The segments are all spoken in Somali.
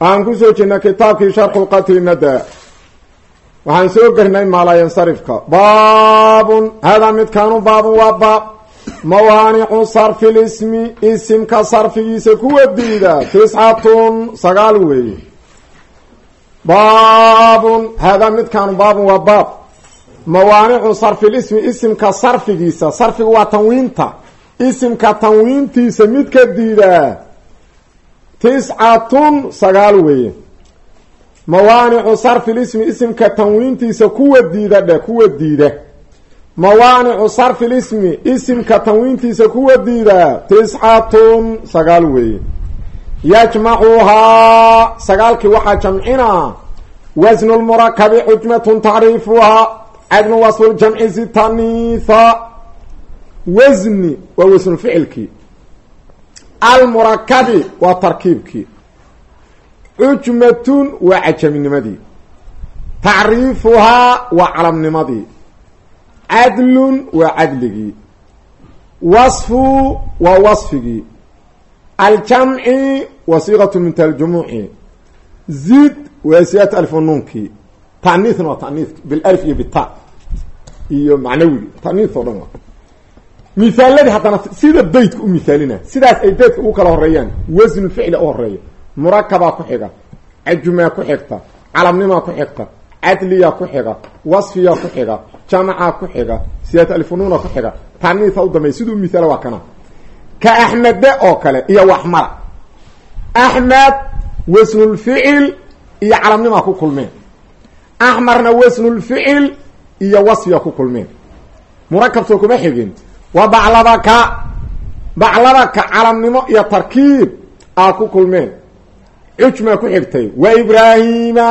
waxaan ku soo jirnay kitaabkii sharxu qatli nada waxaan soo gernay maalayansarifka baabun hadaa midkaanu baabun waa baab. Mawaanicu sarfi lismi isimka sarfigiisa kuwa diida tiscatun sagaal weeye baabun hadaa midkaanu baabun waa baab. Mawaanicu sarfi lismi isimka sarfigiisa. Sarfigu waa tanwiinta. Isimka tanwiintiisa midka diidaa tiscatun sagaal weeye mawaanicu sarfi lismi isimka tanwiintiisa kuwa diida dhe kuwa diida mawaanicu sarfi lismi isimka tanwiintiisa kuwa diida tiscatun sagaal weeye yajmacuhaa sagaalkii waxaa jamcinaa wasnu lmurakabi xujmatun tacriifuhaa cadnu wasfuljamci sitaniitha wasni waa wasnuficilkii almurakabi waa tarkiibkii. Cujmatun waa cajaminimadii tacriifuhaa waa calamnimadii. Cadlun waa cadligii. Wasfu waa wasfigii. Aljamci waa siiqatu min taljumuuci zid waa siyaat alfunuunkii ta'niithna waa ta'niithki bilif iyo bita iyo macnawigi ta'niith oo dhan waa mihaaladii haddana sida beytka u mihaalina sidaas ay beydka ugu kala horeeyaan wasnu ficli u horreeya murakabaa ku xiga. Cajumaa ku xigta. Calamnimaa ku xigta. Cadliyaa ku xiga. Wasfiyaa ku xiga. Jamacaa ku xiga. Siyaat alfunuuna ku xiga. Taniitha u dambeya siduu mihaala waa kana. Ka axmede oo kale iyo waxmara axmed wasnulficil iyo calamnimaa ku kulmeen axmarna wasnulficil iyo wasfiyaa ku kulmeen murakabtoo kuma xigin wa bacladaka bacladaka calamnimo iyo tarkiib aa ku kulmeen. Cujmaa ku xigtay. Wa ibraahima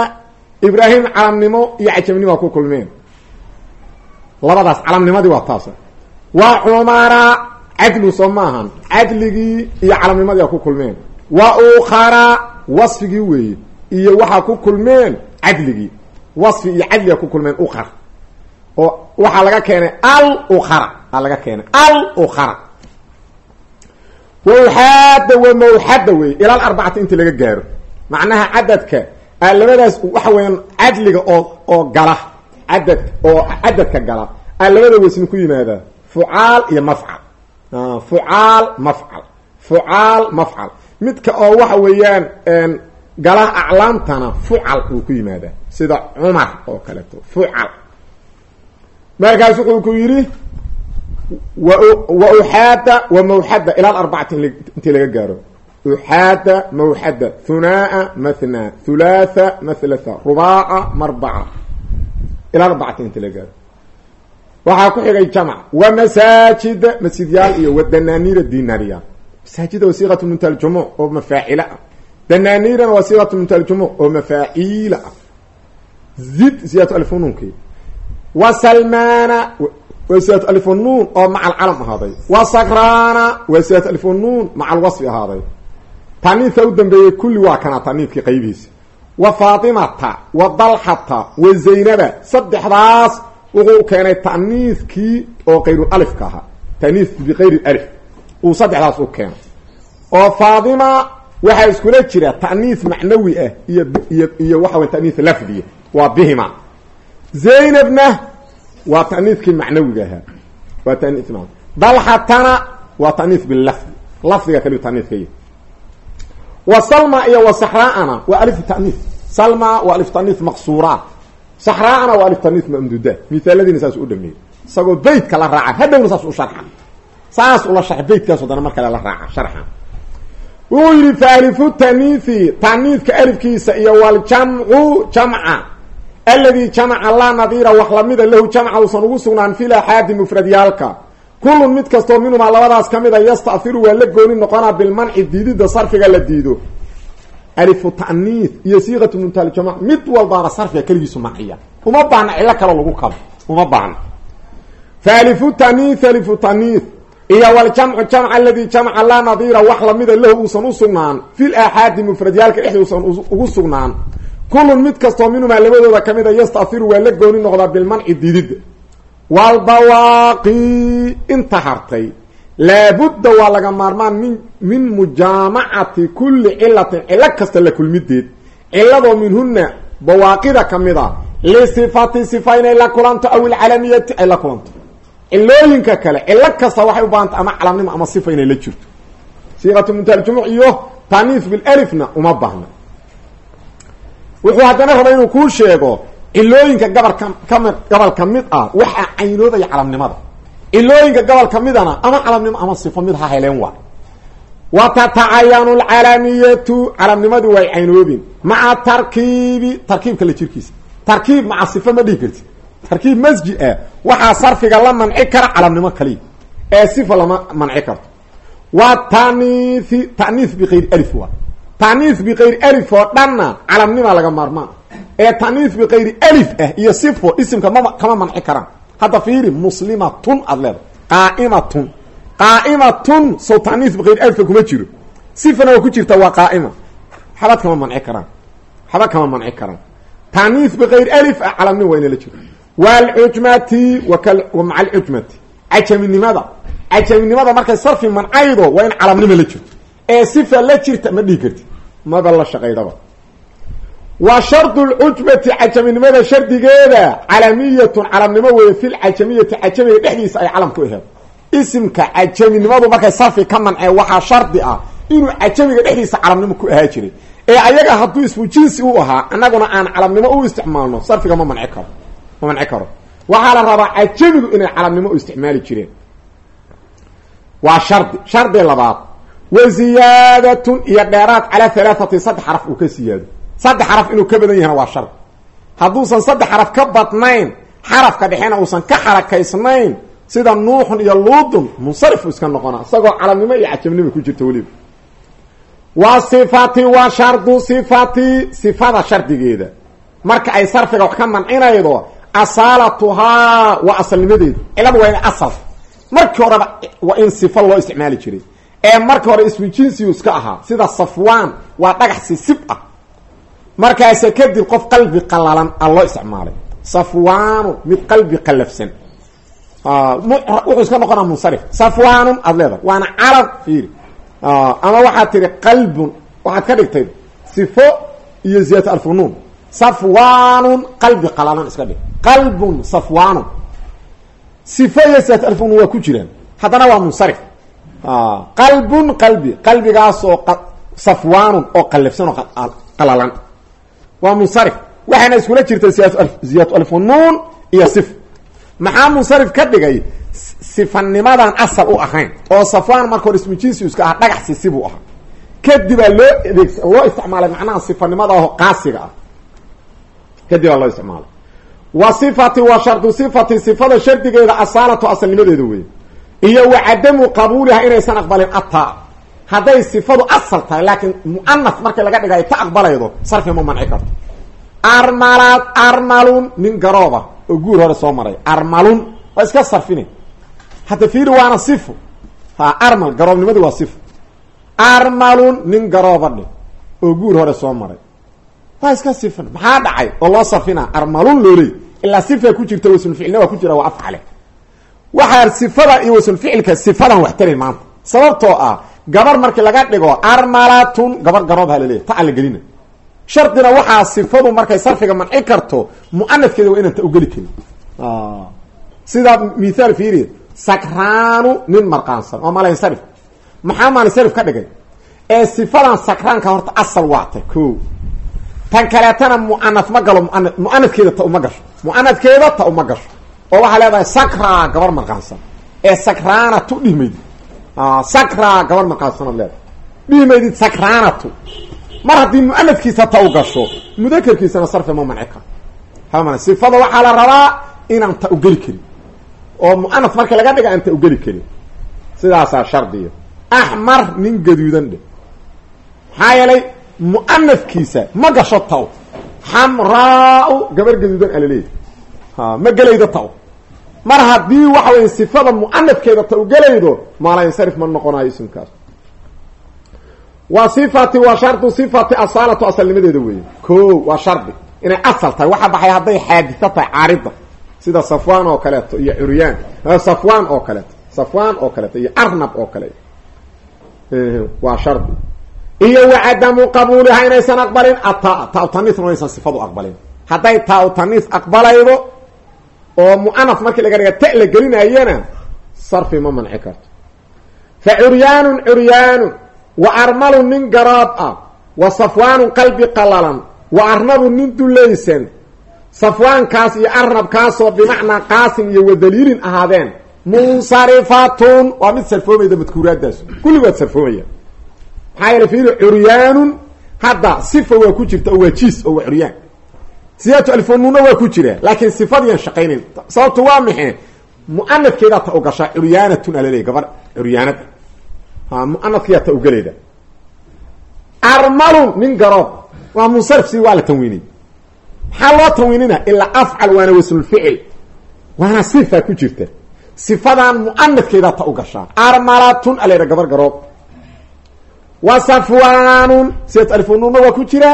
ibraahim calamnimo iyo cajamnimoa ku kulmeen. Labadaas calamnimadii waa taasa wa cumara cadlu soo maahan cadligii iyo calamnimadii aa ku kulmeen. Wa ukhara wasfigii weeye iyo waxaa ku kulmeen cadligii. Wasfi iyo cadligaa ku kulmeen ukhar oo waxaa laga keenay al ukhara aa laga keenay al ukhara. Wawxaada wa mawxada wey ilal arbacati inta laga gaaro. Macnaha cadadka a labadaas waxa weeyaan cadliga oo oo gala cadad oo cadadka gala a labada wasni ku yimaadaa fucaal iyo mafcal. Fucaal mafcal fucaal mafcal. Midka oo waxa weeyaan gala aclaamtana fucal uu ku yimaadaa sida cumar oo kaleeto fucal markaas wuxuu ku yidhi wa uxaada wa mawxada ila arbacati intii laga gaaro. Uxaada mawxada hunaa mathna hulaatha mathlatha rubaaca marbaca. Ila arbacati intii laga gaaro. Ku xigay jamc wa masaajida masjidyaal iyo wa danaaniira dinaariya masaajida waa siiqatu min taljumuc oo mafaacila ah. Danaaniirana waa siiqatu min taljumuc oo mafaaciila ah. Zid ziyat alfununki wa salmaana waa siyaat alfunuun oo maca alcalam ahaaday. Wa sakraana waa siyaat alfunuun maca alwasfi ahaaday. Taniidka u dambeeyey kulli waa kana taniidkii qaybihiisa. Wa faatimata wa dalxata wa zaynaba saddexdaas wuxuu keenay ta'niidkii oo kayru alifka ahaa. Ta'niid bikayri alif. Uu saddexdaas u keenay. Oo faatima waxaa iskula jira ta'niid macnawi ah iyo iyo iyo waxa wey bihima zaynabna waa taniidkii macnawiga ahaa. Waa tani dalxatana waa taniid bilafdi lafdiga kaliu taniidkay wa salma iyo wa saxraana waa alif taniid. Salma waa alif taniid maqsuura saxraana waa alif taniid mamduda mithaaladiina saas u dhameeyey. Isagoo beytka la raaca hadhowna saas u sharxa saas ula sharxa beytkaas o dana mar kale la raaca sharxa alifu aladi jamaca laa nadiira wax lamida lahu jamca uusan ugu sugnaan fil axaadi mufradyaalka. Kullun mid kastoo minhumaa labadaas ka mida yastafiru waa la gooni noqonaa bilmanci diidida sarfiga la diido. Alifu ta'niis iyo siiqatu muntahaljamac mid walbaaba sarfiga keligiisu manciya uma baahna cilo kale lagu kabo uma baahna. Fa alifu ta'niis alifu ta'niis iyo waljamcu jamc aladii jamca laa nadiira wax lamida lahu uusan u sugnaan fil aaxaadi mufradyaalka ugu sugnaan kullun mid kastoo minumaa labadooda ka mid a yastahiru waa la gooni noqdaa bilmanci dididda walbawaaqi inta hartay laabudda waa laga maarmaan min min mujaamacati kulli cilatin cilo kasta la kulmideed. Ciladoo minhuna bawaaqida ka mid a lisifati sifa inay la kulanto aw ilcalamiyati ay la kulanto. Cilooyinka kale cilo kasta waxay u baahanta ama calamnimo ama sifa inay la jirto. Siiqatu muntahaljumuc iyo taniif bilifna uma baahna wuxuu haddana raba inuu kuu sheego cilooyinka gabalka kami gobol ka mid ah waxaa caynoodaya calamnimada. Cilooyinka gobol ka midana ama calamnimo ama sifo mid ha heleen waa. Wa tatacayanu calamnimadii way caynoobin maca tarkiibi tarkiibka la jirkiisa. Tarkiib maca sifo ma dhihi karti tarkiib masji ah waxaa sarfiga la manci kara calamnimo kaliya ee sifa lama manci karto. Wa taniifi taniif bikayri alif waa taniif bikayri alif oo dhanna calamnima laga maarmaan. Ee taniif bikayri alif ah iyo sifo isimka mama kama manci karaan hadda fiiri muslimatun aad leedahay. Qaaimatun. Qaaimatun sow taniif bikayri alifka kuma jiro. Sifana waa ku jirta waa qaaima. Xabad kama manci karaan. Xaba kama manci karaan. Taniif bikayri alif ah calamnima waa ina la jiro waalcujmati wa maca alcujmati cajaminimada cajaminimada markay sarfi mancaydo waa in calamnima la jirto ee sifa la jirta ma dhihi karti maba la shaqaydaba. Wa shardu lcujmati cajaminimada shardigeeda calamiyatun calamnimo weeye fi lcajamiyati cajamiga dhexdiisa ay calam ku aheed isimka cajaminimadu markay sarfi ka mancee waxaa shardi ah inuu cajamiga dhexdiisa calamnimo ku ahaa jiray. Ee ayaga hadduu ismu jinsi u ahaa annaguna aan calamnimo u isticmaalno sarfiga ma manci karo ma manci karo. Waxaa la rabaa cajamigu inay calamnimo u isticmaali jireen. Waa shardi. Shardi labaad wa ziyaadatun iyo dheeraad calaa halaathati saddex xaraf uu ka siyaado. Saddex xaraf inuu ka badan yahana waa shardi hadduusan saddex xaraf ka badnayn xarafka dhexena uusan ka xarakaysnayn sida nuuxun iyo luudun munsarifu iska noqona isagoo calamnimo iyo cajamnimo ku jirta weliba. Wa sifati wa shardu sifati sifada shardigeeda. Marka ay sarfiga wax ka mancinaydo asaalatuhaa waa asalnimadeedu. Ciladu waa ina asal. Markii horeba waa in sifa loo isticmaali jiray ee marka hore ismu jinsigu iska ahaa sida safwaan waa dhagax sisib ah. Markaase kadib qof qalbi qalalan a loo isticmaalay safwaanu mid qalbi qalafsan wuxuu iska noqonaa munsarif. Safwaanun aada leedahay. Waana calab fiiri. Ama waxaad tihi qalbun waxaad ka dhigtay sifo iyo ziyat alfunuun safwaanun qalbi qalalan iska dhig. Qalbun safwaanun. Sifo iyo ziyat alfunuun waa ku jiraan. Haddana waa munsarif qalbun qalbi qalbigaas oo safwaanun oo qalafsan oo qalalan waa munsarif waxayna iskula jirta ziyat alfunuun iyo sif maxaa munsarif ka dhigay sifanimadan asal u ahayn oo safwaan marka hore ismu jinsi iska ah dhagax sisibuu ahaa kadibaa loo adeeg loo isticmaalay macnaha sifanimada aho qaasiga ah kadibaa loo isticmaalay wa sifati wa shardu sifati sifada shardigeeda asaalatu asalnimadeeda wey iyo wa cadamu qabuuliha inaysan aqbalin ataa. Hadday sifadu asal tahay laakiin muanaf markii laga dhigayo ta aqbalaydo sarfi ma manci karto. Armalad armalun nin garooba oo guur hore soo maray. Armalun waa iska sarfine. Hadda fiiri waana sifo ha armal garoobnimadu waa sifo armalun nin garooba dhe oo guur hore soo maray. Waa iska sifan maxaa dhacay? Oo loo sarfina armalun looley ilaa sifa ku jirta wasulficilna waa ku jira waa afcale waxaa sifada iyo wasulficilka sifadan wax tarin maanta. Sababtoo ah gabar markii laga dhigo armalatun gabar garoob ha laleeyahy ta aan la gelina. Shardina waxaa sifadu markay sarfiga manci karto muanafkeeda waa inaan ta ugeli karin. Sidaa mithaal fiiri sakraanu nin marqaansan oo malansarif maxaa maalinsarif ka dhigay? Ee sifadan sakraanka horta asal waata ko tan kaleetana muanaf ma galo muana muanafkeeda ta uma gasho. Muanafkeeda ta uma gasho oo waxaa leedahay sakra gabar marqaansan ee sakraana tu dhihmaydid sakra gabar marqaansanad leedahay. Dhihmaydid sakraanatu mar haddii muanafkiisa ta u gasho mudakerkiisana sarfi ma manci karo. Hama sifada waxaa la rabaa inaan ta ugeli karin. Oo muanaf marka laga dhiga aan ta ugeli karin. Sidaasaa shardiya axmar nin gaduudan dhe. Maxaa yeelay ma gasho taw. Xamraa-u gabar gaduudan alaleey ha ma gelaydo taw mar haddii waxa weye sifada mu'anafkeeda taw gelaydo maalansarif ma noqonayo ismkaas wa sifati waa shardu sifati asaalatu asalnimadeeda weeye ko waa shardi inay asal tahay waxa baxay hadday xaadisa tahay sida safwan oo kaleeto iyo curyaan safwan oo kaleeto safwan oo kaleeto iyo arnab oo kale waa shardi iyo wacadamu qabuuliha inaysan aqbalin ata tautaniisna inaysan sifadu aqbalin hadday tautaniis aqbalaydo oo mu'anaf markii laga dhiga ta la gelinayana sarfi ma manci karto. Fa curyaanun curyaanun wa armalun nin garaab ah wa safwaanun qalbi qalalan wa arnabun nin dulaysan safwaankaas iyo arnabkaasoo bimacnaa qaasim iyo wadaliilin ahaadeen. Munsarifatun waa mid sarfoomayda madkuuraadaas kulligood sarfoomaya maxaa yeele fiili curyaanun hadda sifa waa ku jirta oo waa jiis oo waa curyaan siyaatu alfonuna waa ku jira laakiin sifadiian shaqaynayn sababtu waa maxay mu'anafkeedaa ta ugashaa curyaanatun alaleey gabar curyaanada ha mu'anafkeedaa ta ugaleeda armalun nin garoob waa munsarif si waa la tanwiinay maxaa loo tanwiinina ilaa afcal waana waslulficil waana sifa ku jirta sifadan mu'anafkeedaa ta ugashaa armalatun aleeda gabar garoob wa safwaanun siyaatu alfonuna waa ku jira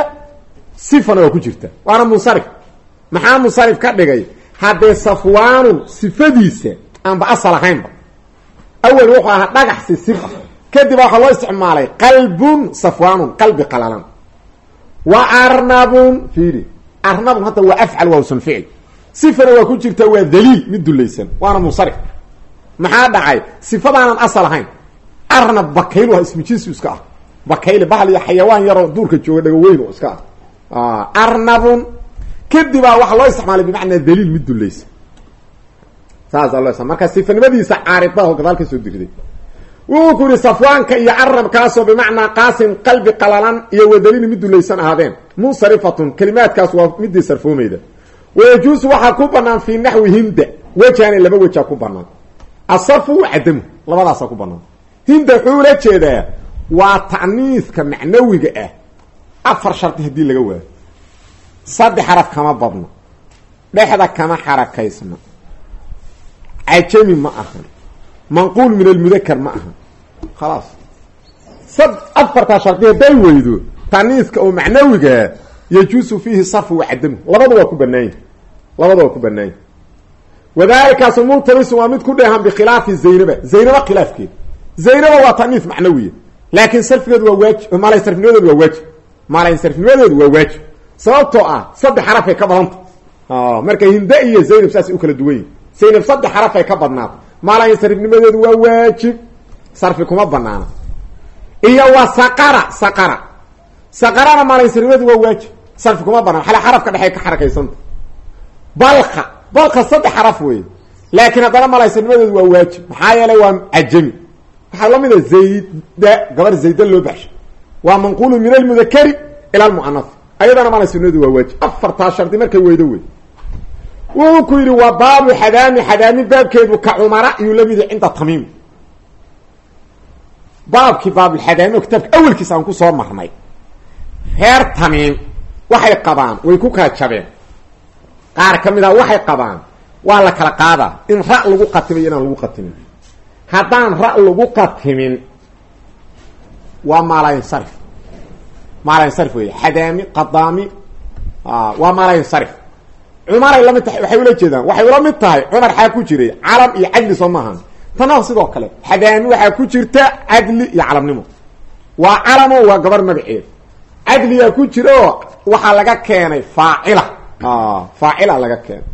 sifana waa ku jirta. Waana munsarif. Maxaa munsarif ka dhigay? Haddee safwaanun sifadiisa aanba asal ahaynba. Awel wuxuu ahaa dhagaxsi sifa kadib waxaa loo isticmaalay qalbun safwaanun qalbi qalalan. Wa arnabun fiiri. Arnabun hadda waa afcal waa usan ficil. Sifana waa ku jirta waa daliil mid dulaysan. Waana munsarif. Maxaa dhacay? Sifadaanan asal ahayn. Arnab bakaylu ismu jinsi iska ah. Bakayle bahal iyo xayawaan yaroo duurka jooga dhagaweyn oo iska ah arnabun. Kadibaa waxaa loo isticmaalay bimacnaa daliil mid dulaysa saasa loo isticmal marka sifanimadiisa caaridaho gadaal ka soo dirday wuxuu ku yihi safwaanka iyo arnabkaasoo bimacnaa qaasim qalbi qalalan iyo wadaliil mid dulaysan ahaadeen. Munsarifatun kelimaadkaas waa midii sarfoomayda. Wayajuusu waxaa ku banaan fii naxwi hinda wejane laba wejaa ku banaan asarfu wa cadamu labadaasaa ku banaan hinda wuxuu ula jeedaa waa ta'niiska macnawiga ah afar shardi haddii laga waayo saddex xaraf kama badno. Dhexda kama xarakaysna cajami ma ahan. Manquul min almudakar ma ahan. Khalaas. Sad afartaa shardi hadday weydo ta'niiska oo macnawigaa yajuusu fiihi sarfu wa cadamu labada waa ku banaanya labada waa ku banaanya wadaalikaasu multabisun waa mid ku dheehan bikhilaafi zaynaba. Zaynaba khilaafkeed. Zaynaba waa ta'niis macnawiya. Laakiin sarfigeedu waa waajib maalay sarfinimadeedu waa waajib maalay sarfinimadeedu waa waajib. Sababtoo ah saddex xarafay ka badanta marka hinde iyo zaynab saasay u kala duwan yihiin zaynab saddex xarafay ka badnaata maalay sarfinimadeedu waa waajib. Sarfi kuma banaana iyo wa saqara saqara. Saqarana maalay sarfinimadeedu waa waajib. Sarfi kuma banaan xale xarafka dhexey ka xarakaysanta balka balka saddex xaraf weeye. Laakiin haddana maalay sarfinimadeedu waa waajib. Maxaa yeelay waa cajami waxaa la mid a zayda gabar zayda loo baxshay waa manquulu min almudakari ila almu'anath ayadana maalay sarfinimadeedu waa waajib. Afartaa shardi markay weydo wey wuxuu ku yidhi waa baabu xadaami xadaami baabkeedu ka cumara iyuu la mid yahay cinda tamiim. Baabkii baabulxadaami oo kitaabka awelkiisa aan ku soo marnay reer tamiim waxay qabaan way ku kala jabeen. Qaar ka mid ah waxay qabaan waa la kala qaadaa in ra lagu qatimiyo inaan lagu qatimin haddaan ra lagu qatimin waa maalayinsarif maalayinsarif wey xadaami qadaami waa maalayinsarif cumaray la mid tahay waxay ula jeedaan. Waxay ula mid tahay cumar xaa ku jiray calam iyo cadli soo maahan. Tana sidoo kale xadaami waxaa ku jirta cadli iyo calamnimo. Waa calamo waa gabar magaceed cadliyaa ku jira oo waxaa laga keenay faacila. Faacila laga keenay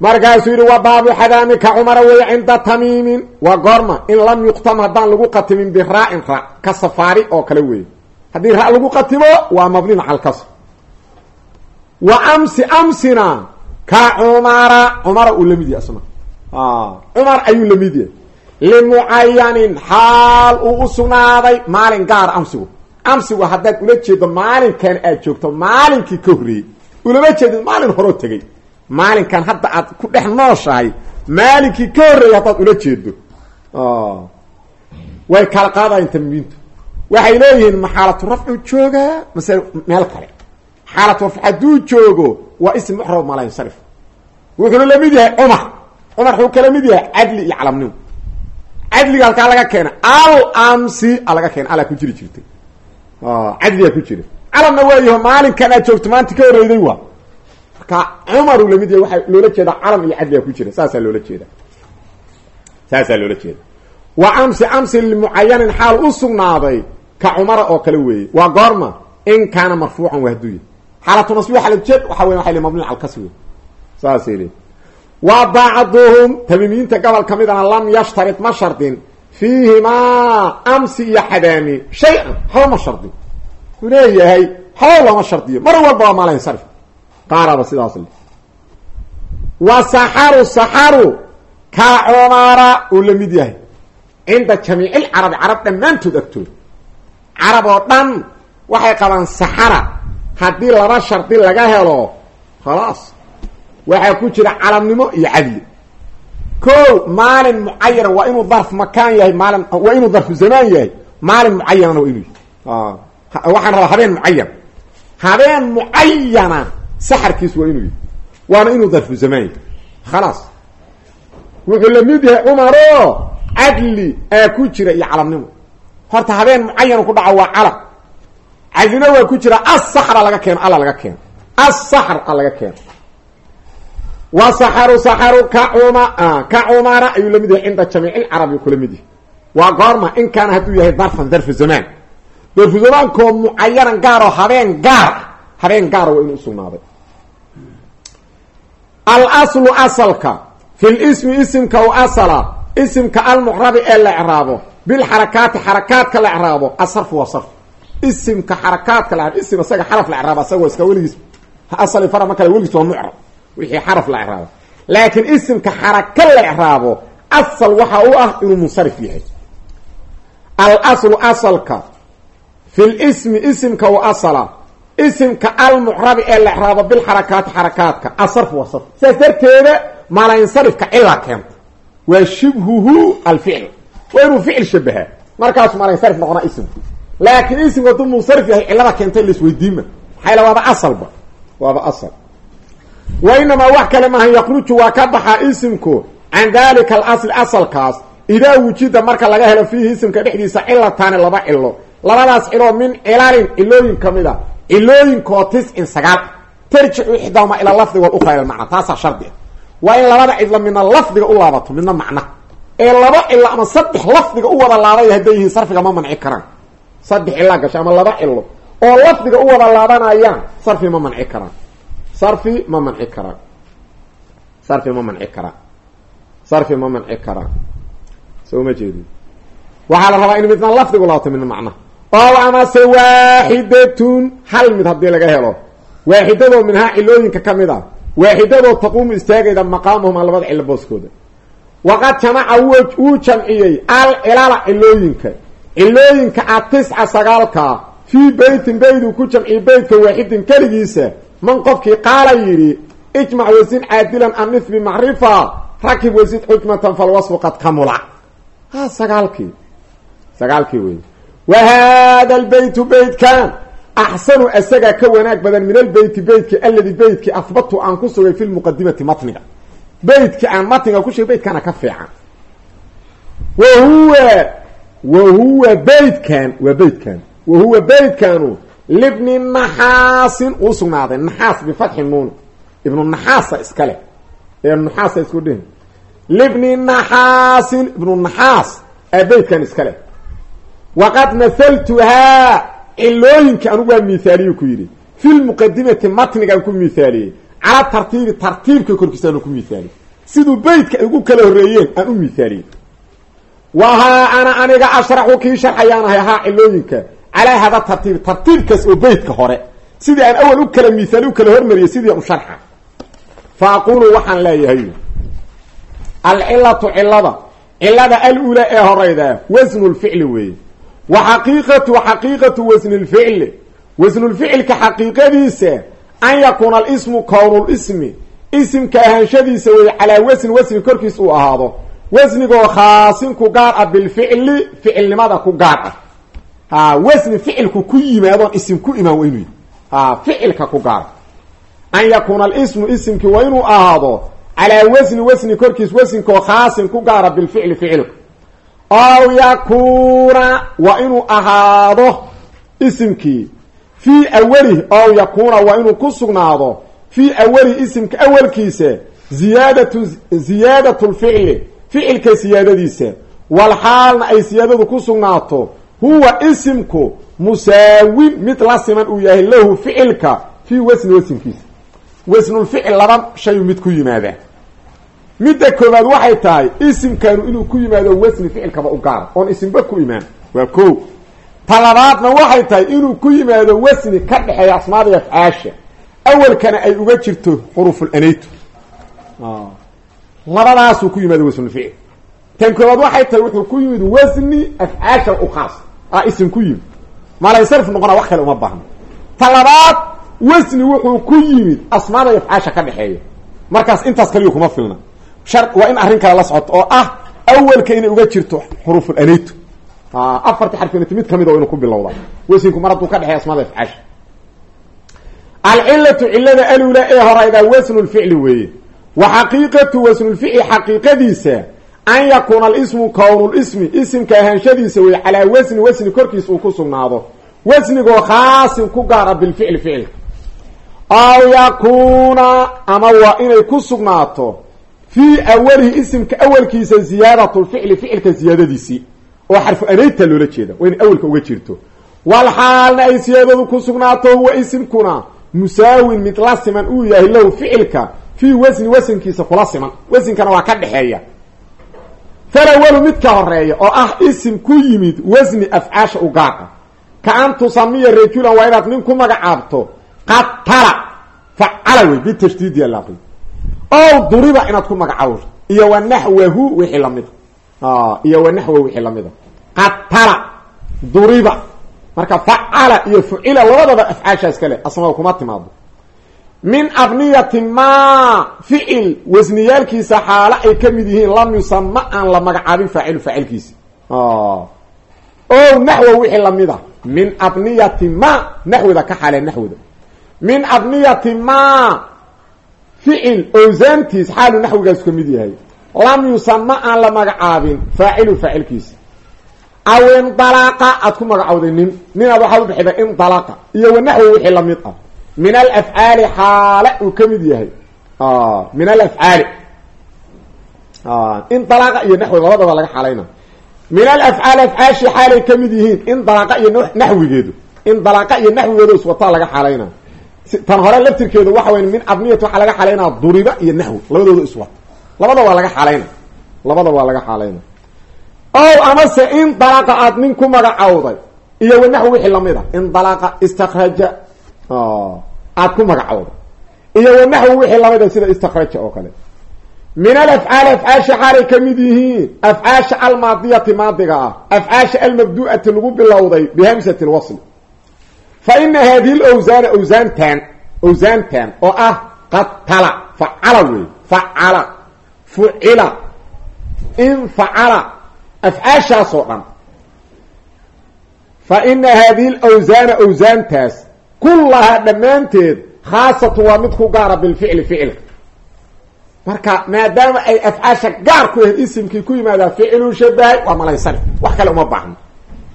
markaasuu yidhi waa baabu xadaami ka cumara weeye cinda tamiimin. Waa goorma in lam yuqtam haddaan lagu qatimin biraa-in ra ka safaari oo kale weeye haddii ra lagu qatimo waa mabnin cala lkasr wa amsi amsina ka cumara. Cumara uu la mid yahay asna cumar ayuu la mid yahay. Limucayanin xaal uu u sugnaaday maalin gaar amsigu. Amsigu haddaad ula jeedo maalinkan aad joogto maalinkii ka horreeyey. Ulama jeedid maalin horoo tegey maalinkan hadda aad ku dhex nooshahay maalinkii ka horreeyey haddaad ula jeedo way kala qaadayan tamimiintu waxay leeyihiin ma rafcu joogaa mase meel kale. Xaalatu rafc hadduu joogo waa ism muxrab malansarif wuxuuna la mid yahay cumar cumar wuxuu kala mid yahay cadli iyo calamnimo cadliga halkaa laga keena al amsi a laga keena alaa ku jiri jirtay. Cadligaa ku jira calamna waayaho maalinkan aad joogto maanta ka horeyday waa marka cumaru la mid yahay waxaa loola jeedaa calam iyo cadligaa ku jira saasaa loola jeeda saasaa loola jeeda wa amsi amsi limucayanin xaal u sugnaaday ka cumara oo kale weeye. Waa goorma in kaana marfuucan waa hadduu yahy xaalatu nasbi xalajeed waxa weya waa mabni cal kasri saasay leey wa bacduhum tamiimiyiinta gobol ka midana lam yashtarid ma shardin fiihimaa amsi iyo xadaami shay-an haba ma shardin. Wuxuu leeyahay haba looma shardiyo. Mar walba waa maalansarif qaaraba sidaas le wa saxaru saxaru ka cumara uu la mid yahay. Cinda jamiicilcarabi carab dhammaantood agtooda. Carab oo dhan waxay qabaan saxara. Haddii laba shardi laga helo khalaas waxaa ku jira calamnimo iyo cadli ko maalin mucayanan waa inuu darf makaan yahay maalin waa inuu darfu zamaan yahay maalin mucayanana waa inuu yahy waxaan rabaa habeen mucayan habeen mucayana saxarkiisu waa inuu yahy waana inuu darfu zamaan yahay khalaas. Wuxuu la mid yahay cumaro cadli aa ku jira iyo calamnimo horta habeen mucayanu ku dhaco waa calam cadlina waa ku jira asaxra laga keeno alla laga keeno asaxr a laga keeno wa saxaru saxaru ka cuma ka cumara ayuu la mid yahay cinda jamiicilcarabi kula mid yahay. Waa goorma in kaana hadduu yahay darfan darfu zamaan. Darfu zamaankoo mucayanan habeen gaar ah. Habeen gaara waa inuu usugnaaday alaslu asalka. Fi lismi isimka u asala. Isimka almucrabi ee la ecraabo bilxarakaati xarakaadka la ecraabo asarfu waa sarf. Isimka xarakaadka la isim isaga xaraf la ecraabo asaga waa iska weligiis. Asal fara ma kale weligiis waa mucrab. Wixii xaraf la ecraabo laakiin isimka xaraka la ecraabo asal waxa u ah inuu munsarif yahay. Alaslu asalka. Fi lismi isimka isimka almucrabi ee la ecraabo bilxarakaati xarakaadka. Asarfu waa sarf sidaas darteeda maalansarifka cilaa keenta. Waa shibhuhu alficl waa inuu ficil shabahaa markaasu maalansarif noqonaa isimku laakiin isimku hadduu munsarif yahay cilada keenta laisweydiima maxayla waaba asalba waaba asal. Wa inamaa wax kale maaha yakruju waa ka baxaa isimku can dalika alasli asalkaas. Idaa wujida marka laga helo fiihi isimka dhexdiisa cilataani laba cilo. Labadaas ciloo min cilalin cilooyin ka a cilooyinkoo tiscin sagaal. Tarjicu ixdaahuma ila lafdi walukhra ila macna taasaa shardi. Ah waa in labada cidlo midna lafdiga u laabato midna macna. Ee laba cilo ama saddex lafdiga u wada laabaya hadday yihiin sarfiga ma manci karaan. Saddex cilaa gasho ama laba cilo oo lafdiga u wada laabanayaan sarfi ma manci karaan. Sarfi ma manci karaan. Sarfi ma manci karaan. Sarfi ma manci karaan. Soo ma jeedin. Waxaa la rabaa in midna lafdigu laabato midna macna oo amase waaxidatun. Hal mid haddii laga helo. Waaxidadoo minhaa cilooyinka ka mid a waaxidadoo taquumu istaagayda maqaamahuma labada cilo booskooda. Waqad jamaca wuu jamciyey al cilala cilooyinka cilooyinka a tisca sagaalkaa fii beytin beyduu ku jamciyey beytka waaxidin keligiisa. Man qofkii qaala yidhi ijmac wasin caadilan anif bimacrifa rakib wasid xujmatan falwasfu qad kamula. Ha sagaalkii. Sagaalkii wey wa haada lbeytu beytkan axsanu asagaa ka wanaag badan min albeyti beytki aladi beytki ahbatu aan ku sugay fi lmuqadimati matniga beytki aan matniga ku shegay beytkana ka fiican wa huwa wa huwa beytkan waa beytkan wa huwa beytkanu libni naxaasin uu sugnaaday naxaas bifatxi nuun ibnu naxaasa iska leh ee naxaasa isku dhihin libni naxaasin waqad mahaltuhaa cilooyinka anugu waa mihaaliyu ku yidhi fi lmuqadimati matnigaan ku mihaaliyey cala tartiibi tartiibka korkiisaanu ku mihaaliyey siduu beytka ay ugu kala horreeyeen aan u mihaaliyey wahaa ana aniga ashraxu kii sharxayaan ahay haa cilooyinka calaa hada tartiibi tartiibkaas oo beytka hore sidii aan awal u kala mihaali u kala hormariyey sidii u sharxa fa aqulu waxaan leeyahay alcilatu cilada cilada alula ee horeyda wasnu lficli weeye wa xaqiiqatu xaqiiqatu wasni lficli wasnulficilka xaqiiqadiisa an yakuuna alismu kownlismi isimka ahaanshadiisa wey calaa wasni wasni korkiis uu ahaado. Wasnigoo khaasin ku gaar ah bilficli ficilnimada ku gaar ah. Wasni ficilku ku yimaadoon isim ku imaan wa inuu ha ficilka ku gaara an yakuuna alismu isimkii waa inuu ahaado calaa wasni wasni korkiis wasninkoo khaasin ku gaara bilficli ficilka ow yakuuna waa inuu ahaado isimkii fii awalihi ow yakuuna waa inuu ku sugnaado fii awalihi isimka awalkiisa ziyaadatu ziyaadatu lficli ficilka siyaadadiisa walxaalna ay siyaadadu ku sugnaato huwa isimku musaawin mid la siman uu yahay lahu ficilka fii wasni wasnkiisa wasnulficil laba shayu mid ku yimaadaa midda koobaad waxay tahay isimkanu inuu ku yimaado wasni ficilkaba u gaara oon isimba ku imaan. Waa ko talabaadna waxay tahay inuu ku yimaado wasni ka dhexeeya asmaada afcaasha. Awalkana ay uga jirto xurufulanaytu labadaasuu ku yimaado wasnulficil tan koobaad waxay tahay wuxuu ku yimid wasni afcaasha u khaas. A isim ku yimid. Malaysarf noqona wax kale uma baahno talabaad wasni wuxuu ku yimid asmaada afcaasha ka dhexeeya. Markaas intaas kaliya kuma filna shar waa in arrin kale la socoto oo ah awalka inay uga jirto xurufulanaytu afarta xarfinati mid ka mid oo inuu ku bilowda. Wasinku mar hadduu ka dhexeeya asmaada afcaasha alcilatu cilada alula ee horaydaa wasnulficli weeye. Wa xaqiiqatu wasnulficli xaqiiqadiisa an yakuuna alismu kownulismi isimka ahaanshadiisa wey calaa wasni wasni korkiis uu ku sugnaado. Wasnigoo khaasin ku gaara bilficli ficilka. Aw yakuuna ama waa inay ku sugnaato fii awalihi isimka awalkiisa ziyaadatulficli ficilka ziyaadadiisii oo xarfu anayta loola jeeda waa inay awalka uga jirto. Walxaalna ay siyaadadu ku sugnaato huwa isimkuna musaawin mid la siman uu yahay lahu ficilka fii wasni wasankiisa kula siman. Wasinkana waa ka dhexeeya falawalu mid ka horreeya oo ah isim ku yimid wasni afcaasha u gaar ah ka an tusamiya rajulan waa inaad nin ku magacaabto qatala facala wey bitashdiidi alaaqi ow duriba inaad ku magacaawto iyo wa naxwahu wixii lamida iyo wa naxwahu wixii lamida qatala duriba. Marka facala iyo fucila labadaba afcaashaas kale asmada kuma timaado min abniyati ma ficil wasniyaalkiisa xaalo ay ka yihiin lam yusama aan la magacaabin faacilu faacilkiisi o naxwa wixii lamida min abniyati ma naxwada ka xaale naxwada min abniyati ma ficil owsaantiis xaalu naxwigaasu ka mid yahay. Lam yusama aan la magacaabin faacilu faacilkiisi aw indalaqa aad ku magacawday nin ninaad waxaad udhexida indalaqa iyo wa naxwi wixii la mid ah. Min alafcaali xaale uu ka mid yahay. Min alafcaali indalaqa iyo naxwi labadaba laga xaalayna min alafcaali afcaashi xaalay ka mid yihiin indalaqa iyo naxwigeedu. Indalaqa iyo naxwigeedu iswataa laga xaalayna tan hore laftirkeedu waxa wey min abniyat waxaa laga xaalaynaa duriba iyo naxwi labadooda iswata labada waa laga xaalayna labada waa laga xaalayna ow amase indalaqa aad nin ku magacawday iyo wa naxwi wixii la mid a indalaqa istakraja aad ku magacawday iyo wa naxwi wixii la mid a sida istakraja oo kale. Min alafcaali afcaasha xaalay ka mid yihiin. Afcaasha almaadiyati maadiga ah. Afcaasha almabdu'ati lagu bilowday bihamsati lwasl fa ina hadihi lawsaana awsaantan oo ah qatala facala wey facala fucila infacala afcaashaas oo dhan fa ina hadihi lawsaana awsaantaas kullahaa dhammaanteed khaasatun waa mid ku gaara bilficli ficilka marka maadaama ay afcaasha gaar ku ahayd isimkii ku yimaadaa ficiluu shabahay waa malaysane wax kale uma baahno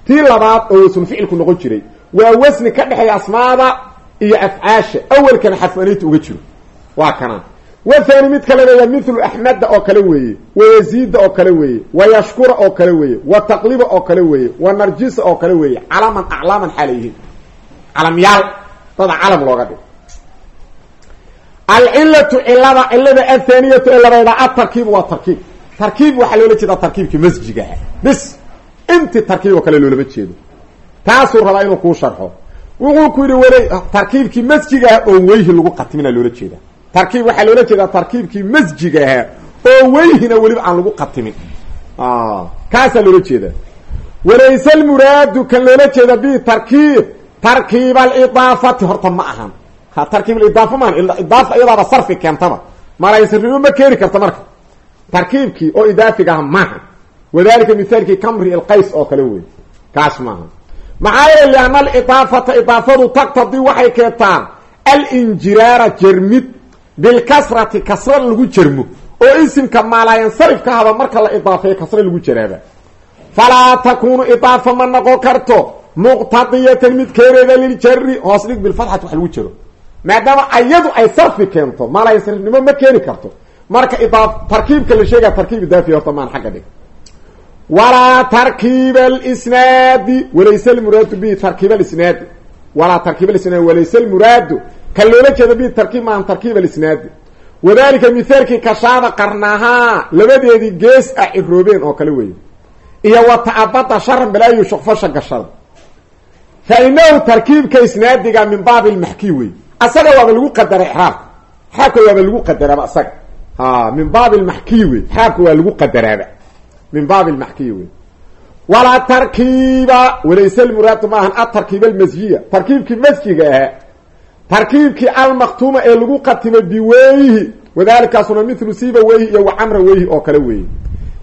tii labaad oo wasnu ficilku noqon jiray waa wasni ka dhexeeya asmaada iyo afcaasha. Awelkana xarfanayta uga jiro. Waa kana wathani mid kale leeya mithlu axmeda oo kale weeye. Wa yaziida oo kale weeye. Wa yashkura oo kale weeye. Wa taqliba oo kale weeye. Wa narjisa oo kale weeye. Calaman aclaaman xaalayihiin calamyaal. Dada calam looga dhig. Alcilatu cilada cilada athaniyatu ee labayda atarkiib waa tarkiib. Tarkiib waxaa loola jeedaa tarkiibkii masjigaha bis. Inti tarkiib kale loolama jeedo taasuu rabaa inuu kuu sharxo. Wuxuu ku yidhi weli tarkiibkii masjigaha oo weyhi lagu qatimina loola jeeda tarkiib waxaa loola jeedaa tarkiibkii masjigaha oo weyhina weliba aan lagu qatimin. Kaasaa loola jeeda walayse almuraadu kan loola jeeda bi tarkiib tarkiib alidaafati horta ma ahan. Tarkiib idaafa maan idaafa iyadaaba sarfi keentaba. Malaysarnimo ma keeni karta marka. Tarkiibkii oo idaafiga ah maaha wadalika mithaalkii camri ilqays oo kale wey kaas maaha maxaa yeele lianna alidaafata idaafadu taqtadii waxay keentaa alinjiraara jermid bilkasrati kasra lagu jermo oo isimka maalaayansarif ka haba marka la idaafeeyo kasra lagu jaraaba. Falaa takunu idaafa ma noqon karto muqtadiyatan mid keeneeda liljari hoos dhig bilfatxati wax lagu jaro. Maadaama ayadu ay sarfi keento maalaayansarifnimo ma keeni karto. Marka tarkiibka la sheegaya tarkiib idaafi horta maan xagga dhig walaa tarkiib alisnaadi walayse lmuraadu bihi tarkiib alisnaadi walaa tarkiib alisnaadi walayse lmuraadu ka loola jeedo bihi tarkiib maan tarkiib alisnaadi wadalika mithaalkii kashaada qarnahaa labadeedii gees ah ciroobeen oo kale weeye. Iyo wa ta'abada sharan balaayu shukfasha gashada fa inahu tarkiibka isnaadiga min baabi lmaxki wey asaga waaba lagu qadara ixraabka ixraabka waaba lagu qadaraaba asaga. Min baabi lmaxkiy wey ixraabka waa lagu qadaraaba min baabi lmaxkiy wey walaa tarkiiba walayse lmuraadu maahan atarkiib almasjiya tarkiibkii masjiga ahaa tarkiibkii almaktuuma ee lagu qatimay biweyhi wadalikaasuna milu siba weyhi iyo wacamra weyhi oo kale weeye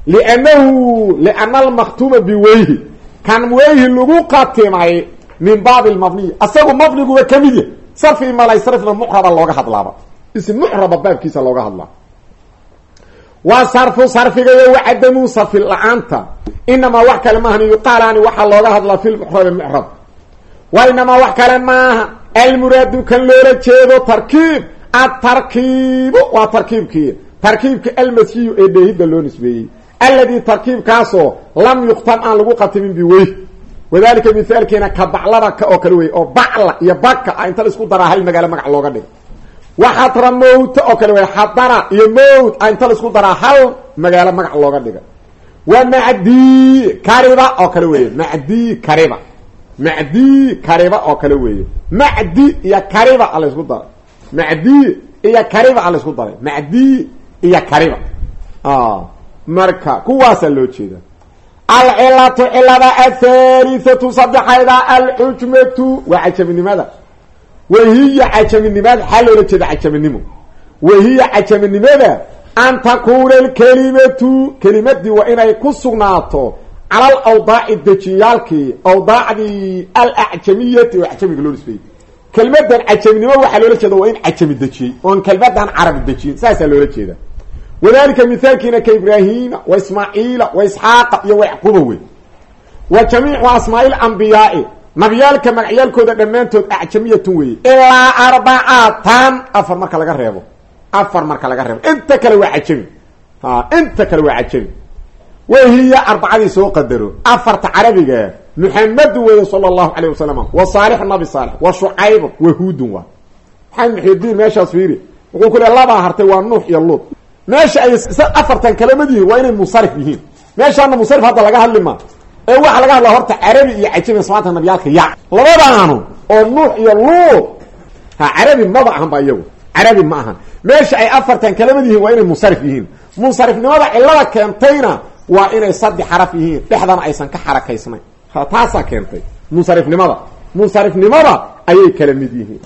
liannahu liana almaktuuma biweyhi. Kan weyhi lagu qatimay min baabi lmabniy asagu mabniguba ka mid yahy sarfi malaysrifna mucraba looga hadlaaba. Ism mucraba baabkiisa looga hadlaa wa sarfu sarfigayo wacadamu sarfi la'aanta. Inamaa wax kale maahan yuqaalaani waxaa looga hadlaa fi lmucrabi mucrab wa inamaa wax kale maaha almuraadu kan loola jeedo tarkiib atarkiibu waa tarkiibkii. Tarkiibka almasyiyu ee dheehidda loo nisbeeyey. Alladii tarkiibkaasoo lam yuqtam aan lagu qatimin biweyh wadalika mithaalkiina ka baclada ka oo kale wey oo bacla iyo baka a inta la isku daraa hal magaalo magac looga dhigo waxadra mowta oo kale wey xadara iyo mowt a inta la isku daraa hal magaalo magac looga dhiga wa macdii kariba oo kale weeye macdii kariba. Macdii kariba oo kale weeye macdi iyo kariba a laysku daray. Macdii iyo kariba a laysku daray. Macdii iyo kariba. Marka kuwaasaa loo jeeda alcilatu cilada athalithatu saddexayda alxujmatu waa cajaminimada wahiya cajaminimada xaa loola jeeda cajaminimo wahiya cajaminimada an takuuna alkelimatu kelimadii waa inay ku sugnaato cala alawdaaci dejiyaalkii awdaacdii alacjamiyati oo cajamiga loo nisbeeyey. Kelmadan cajaminimo waxaa loola jeeda waa in cajami dejiyey oon kelmadan carabi dejiyin saasaa loola jeeda wadalika mithaalkiina ka ibraahima wa ismaaciila wa isxaaqa iyo wa yacquuba wey wa jamiicu asmaai nabiyaalka magacyaalkooda dhammaantood acjamiyatun weeye. Ilaa arbacatan afar marka laga reebo. Afar marka laga reebo. Inta kale waa cajami. Inta kale waa cajami. Wahiya arbacadii soo qadaro. Afarta carabiga muxamedun weeye sala allahu alayh wasalam wa saalixu nabi saalix. Wa shucayb wa huudun waa maxamed muxidiin meeshaas fiiri? Wuxuu ku le labaa hartay waa nuux iyo luud meesha ay afartan kalamad yihiin waa inay munsarif yihiin. Meeshaana munsarif hadda laga hadli maa ee waxaa laga hadlaa horta carabi iyo cajami asmaanta nabiyaalka ya labadaanu oo nuux iyo luud ha carabi maba ahan ba iyagu. Carabi ma ahan. Meesha ay afartan kalamad yihiin waa inay munsarif yihiin. Munsarifnimada cilada keentayna waa inay saddex xaraf yihiin. Dhexdana aysan ka xarakaysnayn. Taasaa keentay munsarifnimada. Munsarifnimada ayay kala mid yihiin.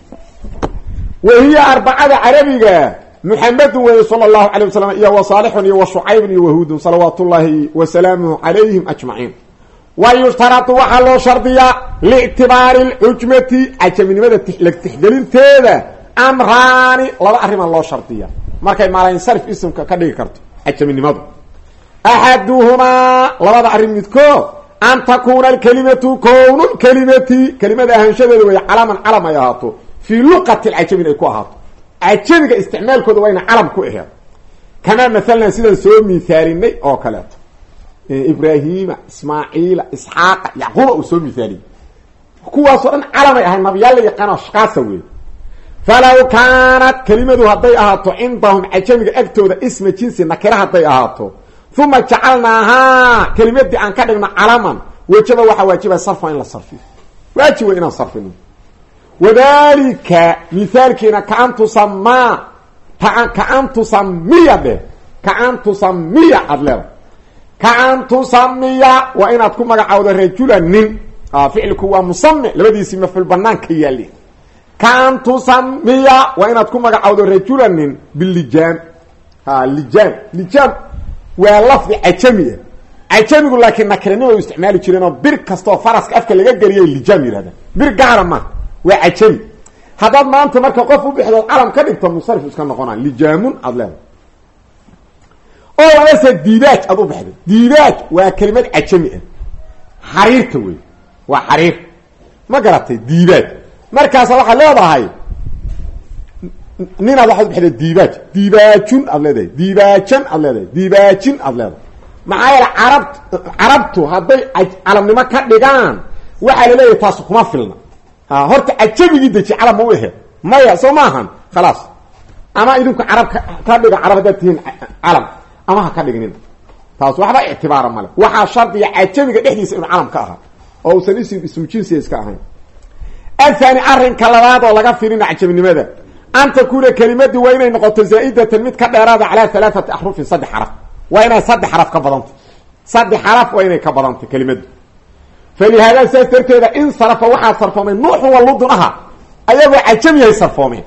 Wahiya arbacada carabiga muxamedun weeye sala allahu alay wasalam iyo wa saalixun iyo wa shucaybun iyo wahuudun salawaat ullaahi wasalaamuhu calayhim ajmaciin wa yushtaradu waxaa loo shardiyaa liictibaari lxujmati cajaminimada tixgelinteeda amraani laba arrimaa loo shardiya markay maalansarif ismka ka dhigi karto cajaminimadu axaduhumaa labada arrin midkood an takuuna alkelimatu kownu lkelimati kelimada ahaanshadeeda weeye calaman calam ay ahaato fii luqati lcajamin ay ku ahaato cajamiga isticmaalkooda waa yna calam ku aheed kamaa maalan sidaan soo miithaalinay oo kaleeto ibraahima ismaaciila isxaaqa yacquuba uu soo miithaaliyey kuwaasoo dhan calamay ahay nabiyaal la yaqaan ashkaasa wey falaw kaanat kelimadu hadday ahaato cindahum cajamiga agtooda isma jinsi nakira hadday ahaato. Uma jacalnaahaa kelimadii aan ka dhigno calaman. Wajaba waxaa waajiba sarfa in la sarfiyo. Waajib wey inaan sarfino. Wadalika mithaalkiina kaan tusamaa kaan tusamiya dheh tusamiya aada leeda kaan tusamiya waa inaad ku magacawdo rajula nin. Ficilku waa musame labadiisii mafcuul banaan ka yaali kaan tusamiya waa inaad ku magacawdo rajula nin bilijaam ha lijaam lijaam waa lafdi cajami. Ah cajamigu laakiin nakiranimo u isticmaali jireen oo bir kastaoo faraska afka laga geliyay lijaam yidhahdaan bir gaara ma waa cajami. Haddaad maanta marka qof u bixdood calam ka dhigto munsarif iska noqona lijaamun aada leedahay oo amase diibaaj aad u baxday. Diibaaj waa kelimad cajami ah. Xariirta wey waa xariir. Ma garatay diibaaj markaasa waxaad leedahay ninaad waxaad ubaxday diibaaj diibaajun aad leedahay. Diibaajan aad leedahay. Diibaajin aad leedahay. Maxaa yeele carab carabtu hadday calamnimo ka dhigaan waxaa la leeyahay taas kuma filna. Horta cajamigii deji ma u aheed maya soo maahan. Khalaas. Ama idinku carab ka dhiga carab haddaad tihiin calam ama ka dhignin taas waxba ictibaara male waxaa shardiga cajamiga dhexdiisa inuu calam ka ahaa oo usan is ismu jinsiga iska ahayn. Athani arrinka labaad oo laga firina cajaminimada an takuna kelimadii waa inay noqoto zaa'idatan mid ka dheeraada calaa halaaati axrufin saddex xaraf. Waa inay saddex xaraf ka badanta saddex xaraf waa inay ka badanta kelimadu falihaada saas darteeda in sarafa waxaa sarfoomay nuuxun wa ludun aha ayagoo cajamihay sarfoomeen.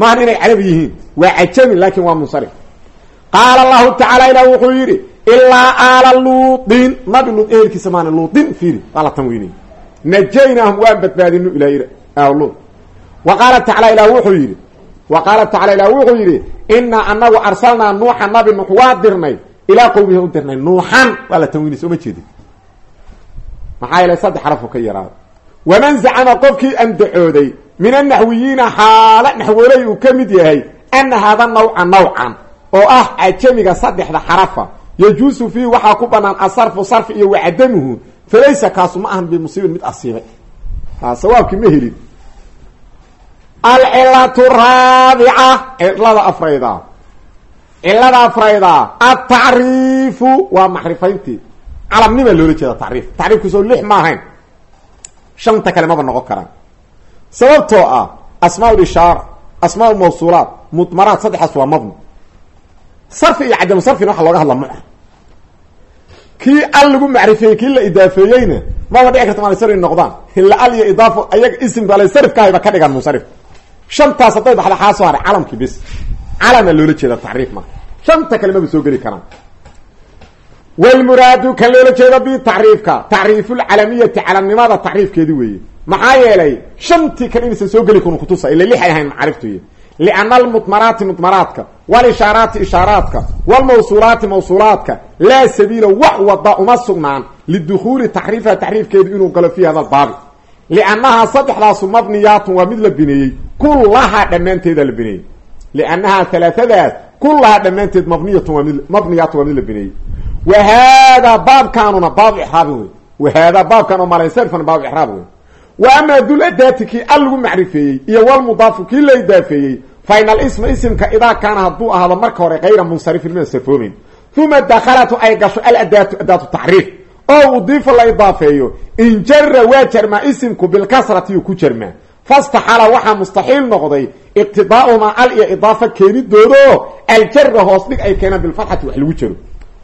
Maahan inay carabi yihiin. Waa cajami laakin waa munsarif qaala allahu tacaala ilah wuxuu yidhi ilaa aala luudin nabi luud ehelkiisa maana luudin fiiri waa la tanwiinay. Najaynaahum waan badbaadino ilah yidhi luud wa qaala tacala ilah wuxuu yidhi wa qaala tacala ilah wuxuu yidhi inaa anagu arsalnaa nuuxa nabi nuux waa dirnay ilaa qowmihi u dirnay nuuxan. Waa la tanwiinay soo ma jeedin. Maxaa yeelay saddex xarafuu ka yaraada waman zacama qofkii andacooday min annaxwiyiina xaala naxwooley uu ka yahay ana haada nawca nawcan oo ah cajamiga saddexda xarafa. Yajuusu fiihi waxaa ku banaan asarfu sarfi iyo wacadamuhu. Falaysa kaasu ma ahan bimusiibin mid asiibay sawaabkii ma helin. Alcilatu raabica cilada afrayda. Cilada afrayda atacriifu waa macrifayntii calamnima loola jeeda tacriif. Tacriifkiisoo lix ma ahayn. Shanta kale maba noqon karaan. Sababtoo ah asmaa lishaara asmaa mawsuulaat mudmaraat saddexaas waa mabni sarfi iyo cadamu sarfina waxa looga hadla mucra kii al lagu macrifeeyey kii la idaafeeyeyna maba dhici karta maalisar in noqdaan. Ila al iyo idaafo ayaga isimka alaysarifkahayba ka dhigaan munsarif shantaas hadday baxda xaa soo haray calamkii bis. Calama loola jeeda tacriif ma shanta kale maba soo geli karaan. Wlmuraadu kan loola jeedo bitacriifka tacriifulcalamiyati calamnimada tacriifkeedi weeye. Maxaa yeelay shantii kale inaysan soo geli karin kutusa ila ahayn macaariftuy liana almudmaraati mudmaraadka walishaaraati ishaaraadka wlmawsuulaati mawsuulaadka laa sabiila wax wada uma sugnaan lidukuuli tacriifiha tacriifkeedu inuu galo fi hada baabi liannahaa saddexdaasu mabniyaatun waa mid la bineeyey kullahaa dhammaanteeda la bineeyey liannahaa alaaadaas kullahaa dhammaanteed mabniyatun waa mid mabniyaatun waa mid la bineeyey wa haadaa baabkaanuna baabu ixraabin wey wa haadaa baabkaan oo malansarifan baabu ixraab wey wa amaa dul adaati kii al lagu macrifeeyey iyo walmudaafu kii la idaafeeyey fa in alisma isimka idaa kaana hadduu ahaado marka hore kayra munsarifin mina sarfoomin uma dakhalatu ay gasho aladaatu adaatu tacriif. Oo udiifa la idaafeeyo in jara waa jarmaa isimku bilkasratiyu ku jarmaa fastaxala waxaa mustaxiil noqday iqtidaa'umaa al iyo idaafa keenidoodo aljara hoos dhig ay keenaan bilfatxati wax lagu jaro.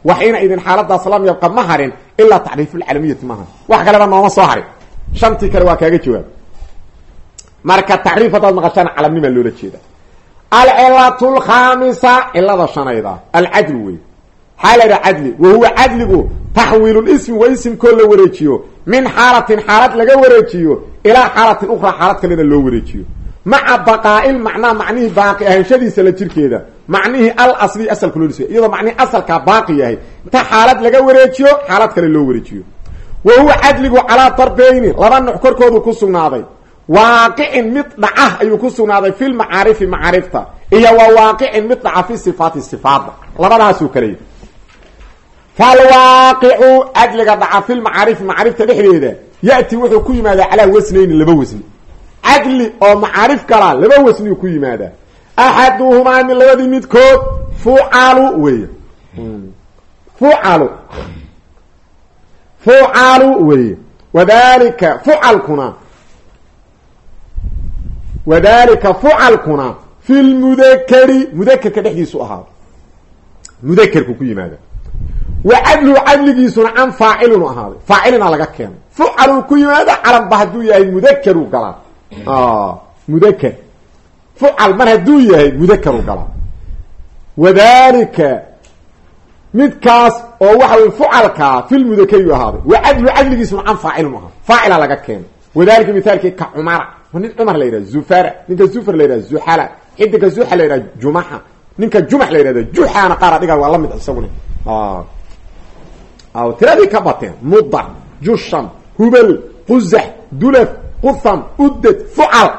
Waxayna idin xaaladaas lam yabqa ma harin ilaa tacriifulcalamiyati maaha wax kaleba nooma soo harin shantii kale waa kaaga jawaab marka tacriif haddaad maqashaan calamnimaa loola jeeda alcilatu lkhaamisa cilada shanayda alcadlu wey maxaa la yidhaha cadli wa huwa cadligu taxwiilulismi waa isimkoo la wareejiyo. Min xaalatin xaalad laga wareejiyo ilaa xaalatin ukhraa xaalad kalena loo wareejiyo. Maca baqaa'il macnaa macnihii baaqi ahaanshadiisa la jirkeeda. Macnihii al asli asalka loo dhisiyo iyadoo macnihii asalkaa baaqi yahay. Inta xaalad laga wareejiyo xaalad kale loo wareejiyo wa huwa cadligu calaa darbeyni laba nuc korkoodu ku sugnaaday waaqicin mid dhacah ayuu ku sugnaaday fi lmacaarifi macaarifta iyo wa waaqicin mid dhaca fi sifaati sifaadda labadaasuu kale yahy falwaaqicu cadliga dhaca fi lmacaarifi macaarifta dhexdeeda ya'ti wuxuu ku yimaadaa calaa wasnayni laba wasni cadli oo macaarif galaa laba wasniu ku yimaadaa axaduhumaa min labadii midkood fucalu wey fucalu fucalu weeye. Wadalika fucalkuna wadalika fucalkuna fi lmudakeri mudakerka dhexdiisu ahaado mudakerku ku yimaada wa cadluhu cadligiisuna can faacilinu ahaaday. Faacilina laga keeno fucaluu ku yimaada calanba hadduu yahay mudakeru galaa. Mudaker fucal mar hadduu yahay mudakeru galaa. Wadalika midkaas oo waxa wey fucalkaa filmudakariyu ahaaday. Wa cadlu cadligiisuna can faacilun ahaa faacila laga keeno wadalika mithaalkii ka cumara nin cumar la yidhahdo zufara ninka zufar la yidhahdo zuxala xidiga zuxa la yidhahdo jumaxa ninka jumax la yidhahdo juxaana qaara dhiga waa la mid isaguna tiradii ka bateen. Mudar jusham hubal quzax dulaf qutham udad fucal.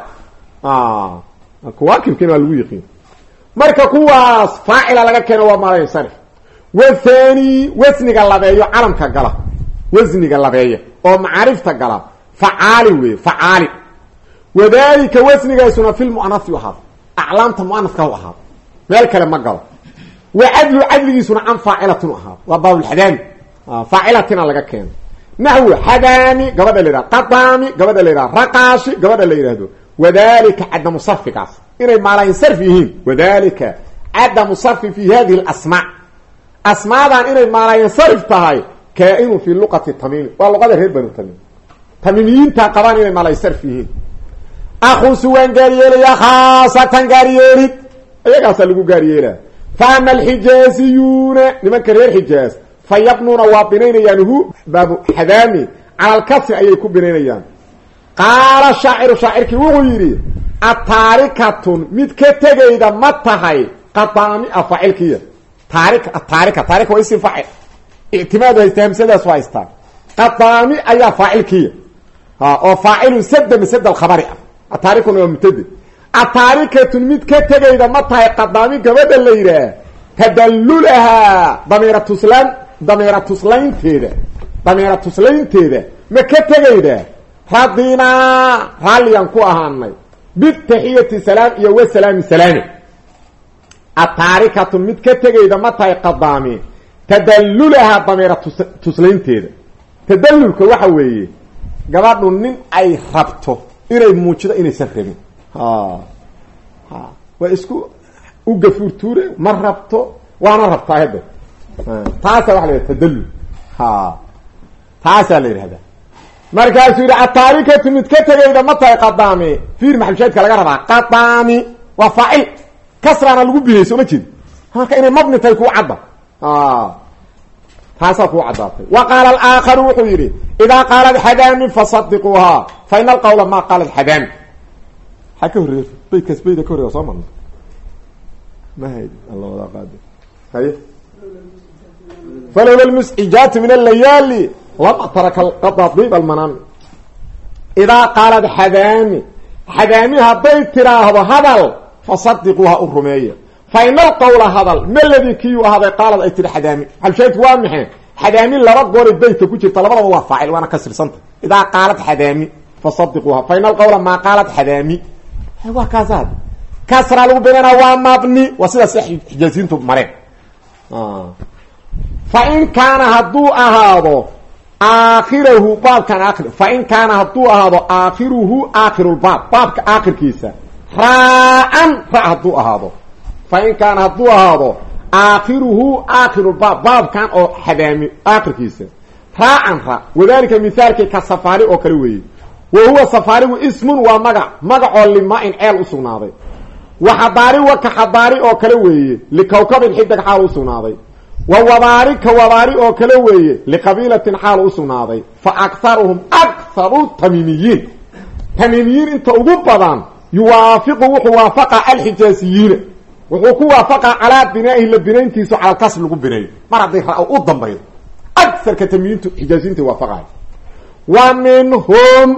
Kuwaakibkiina waa lagu yiqiin marka kuwaas faacila laga keeno waa malansarif wathani wasniga labeeyo calamka gala. Wasniga labeeya oo macaarifta gala. Facaali wey facaali. Wadalika wasnigaasuna fi lmu'anasi u ahaado. Aclaamta mu'anaska u ahaado. Meel kale ma galo. Wa cadlu cadligiisuna can faacilatin u ahaado. Waa baabulxadaami faacilatina laga keeno. Naxwu xadaami gabadha la yidhahdo qadaami gabadha la yidhahdo raqaashi gabadha la yidhahdo wadalika cadamu sarfigaas. Inay maalayinsarf yihiin. Wadalika cadamu sarfi fi asmaadan inay maalayinsarif tahay kaa-inu fi luqati tamiimi waa luqada reer banu tamiim. Tamiimiyiinta qabaan inay maalayinsarf yihiin. Akusu waan gaaryeelayaa khaasatan gaaryeelid iyagaasaa lagu gaaryeelaa fa ama alxijaaziyuuna nimanka reer xijaaz fa yabnuuna waa binaynayaan hu baabu xadaami cala alkasri ayay ku binaynayaan. Qaala shaaciru shaacirkii wuxuu yidhi ataarikatun mid ka tegayda ma tahay qadaami taari ataarika taarika waa isi faacil. Ictimaadu haysta hamsadaas waa haystaa qadaami ayaa faacilkiya oo faacilun sada masada alkhabari ah. Ataarikuna waa mubtade ataarikatun mid ka tegayda ma tahay qadaami gabadha la yidhaah tadallulahaa dameera tuslaan dameera tuslaynteeda dameera tuslaynteeda ma ka tegayda radinaa raalliyaan ku ahaanay. Bitaxiyati salaam iyo wasalaami salaami ataarikatun mid ka tegayda ma tahay qadaami. Tadallulahaa dameera tus tuslaynteeda. Tadallulka waxa weeye gabadhu nin ay rabto inay muujido inaysan rabin. Waa isku u gafuurtuure ma rabto waana rabtaa hadda taasa waa la yidhahda tadallul. Taasaa la yidhahdaa. Markaasuu yidhi ataarikatu mid ka tegayda ma tahay qadaami. Fiir maxalshaadka laga rabaa qadaami. Waa faacil kasraana lagu bihiyey soo ma jeed marka inay mabni tahay kuu cadda. Taasaa kuu caddaatay. Wa qaala alaakharu wuxuu yidhi idaa qaalat xadaami fasadiquuhaa fa ina alqawla ma qaalat xadaami maxaa ka horreeya baydkaas bayda ka horreya soo marna ma hayd alla wadaa qaadi haye? Falowla lmuscijaatu min allayaali lama taraka qadadiib almanaami idaa qaalad xadaami xadaami hadday tiraahdo hadal fasadiquuha u rumeeya fa ina alqawla hadal maladii kiyuu ahaaday? Qaalad ay tiri xadaami. Xalshaydku waa maxay? Xadaami laba goori baydka ku jirta labadaba waa faacil waana kasrirsanta idaa qaalad xadaami fasadiquuha fa ina alqawla maa qaalad xadaami. Waa kaasaad kasraa lagu beenana waa mabni. Waa sidaas xijaaziintu mareen. Fain kaana hadduu ahaado aakhirahu baabkan aakir fain kaana hadduu ahaado aakhiruhu aakhirulbaab baabka aakhirkiisa raa-an ra hadduu ahaado. Fain kaana hadduu ahaado aakhiruhu aakhirulbaab baabkan oo xadaami aakhirkiisa. Raa-an ra wadalika mithaalkii ka safaari oo kale weeye. Wa huwa safaarigu ismun waa magac magacoo limaa-in ceel usugnaaday wa xadaari wa ka xadaari oo kale weeye likawkabin xidig xaal usugnaaday wa wabaari ka wabaari oo kale weeye liqabiilatin xaal usugnaaday fa akharuhum akharu tamiimiyiin tamiimiyiin inta ugu badan yuwaafiqu wuxuu waafaqa alxijaaziyiina wuxuu ku waafaqa calaa binaa'ihi la binayntiisu cala alkas lagu bineeyo mar hadday ra u dambaydo agarka tamiimiyiintu xijaaziyiinta waafaqayo wa minhum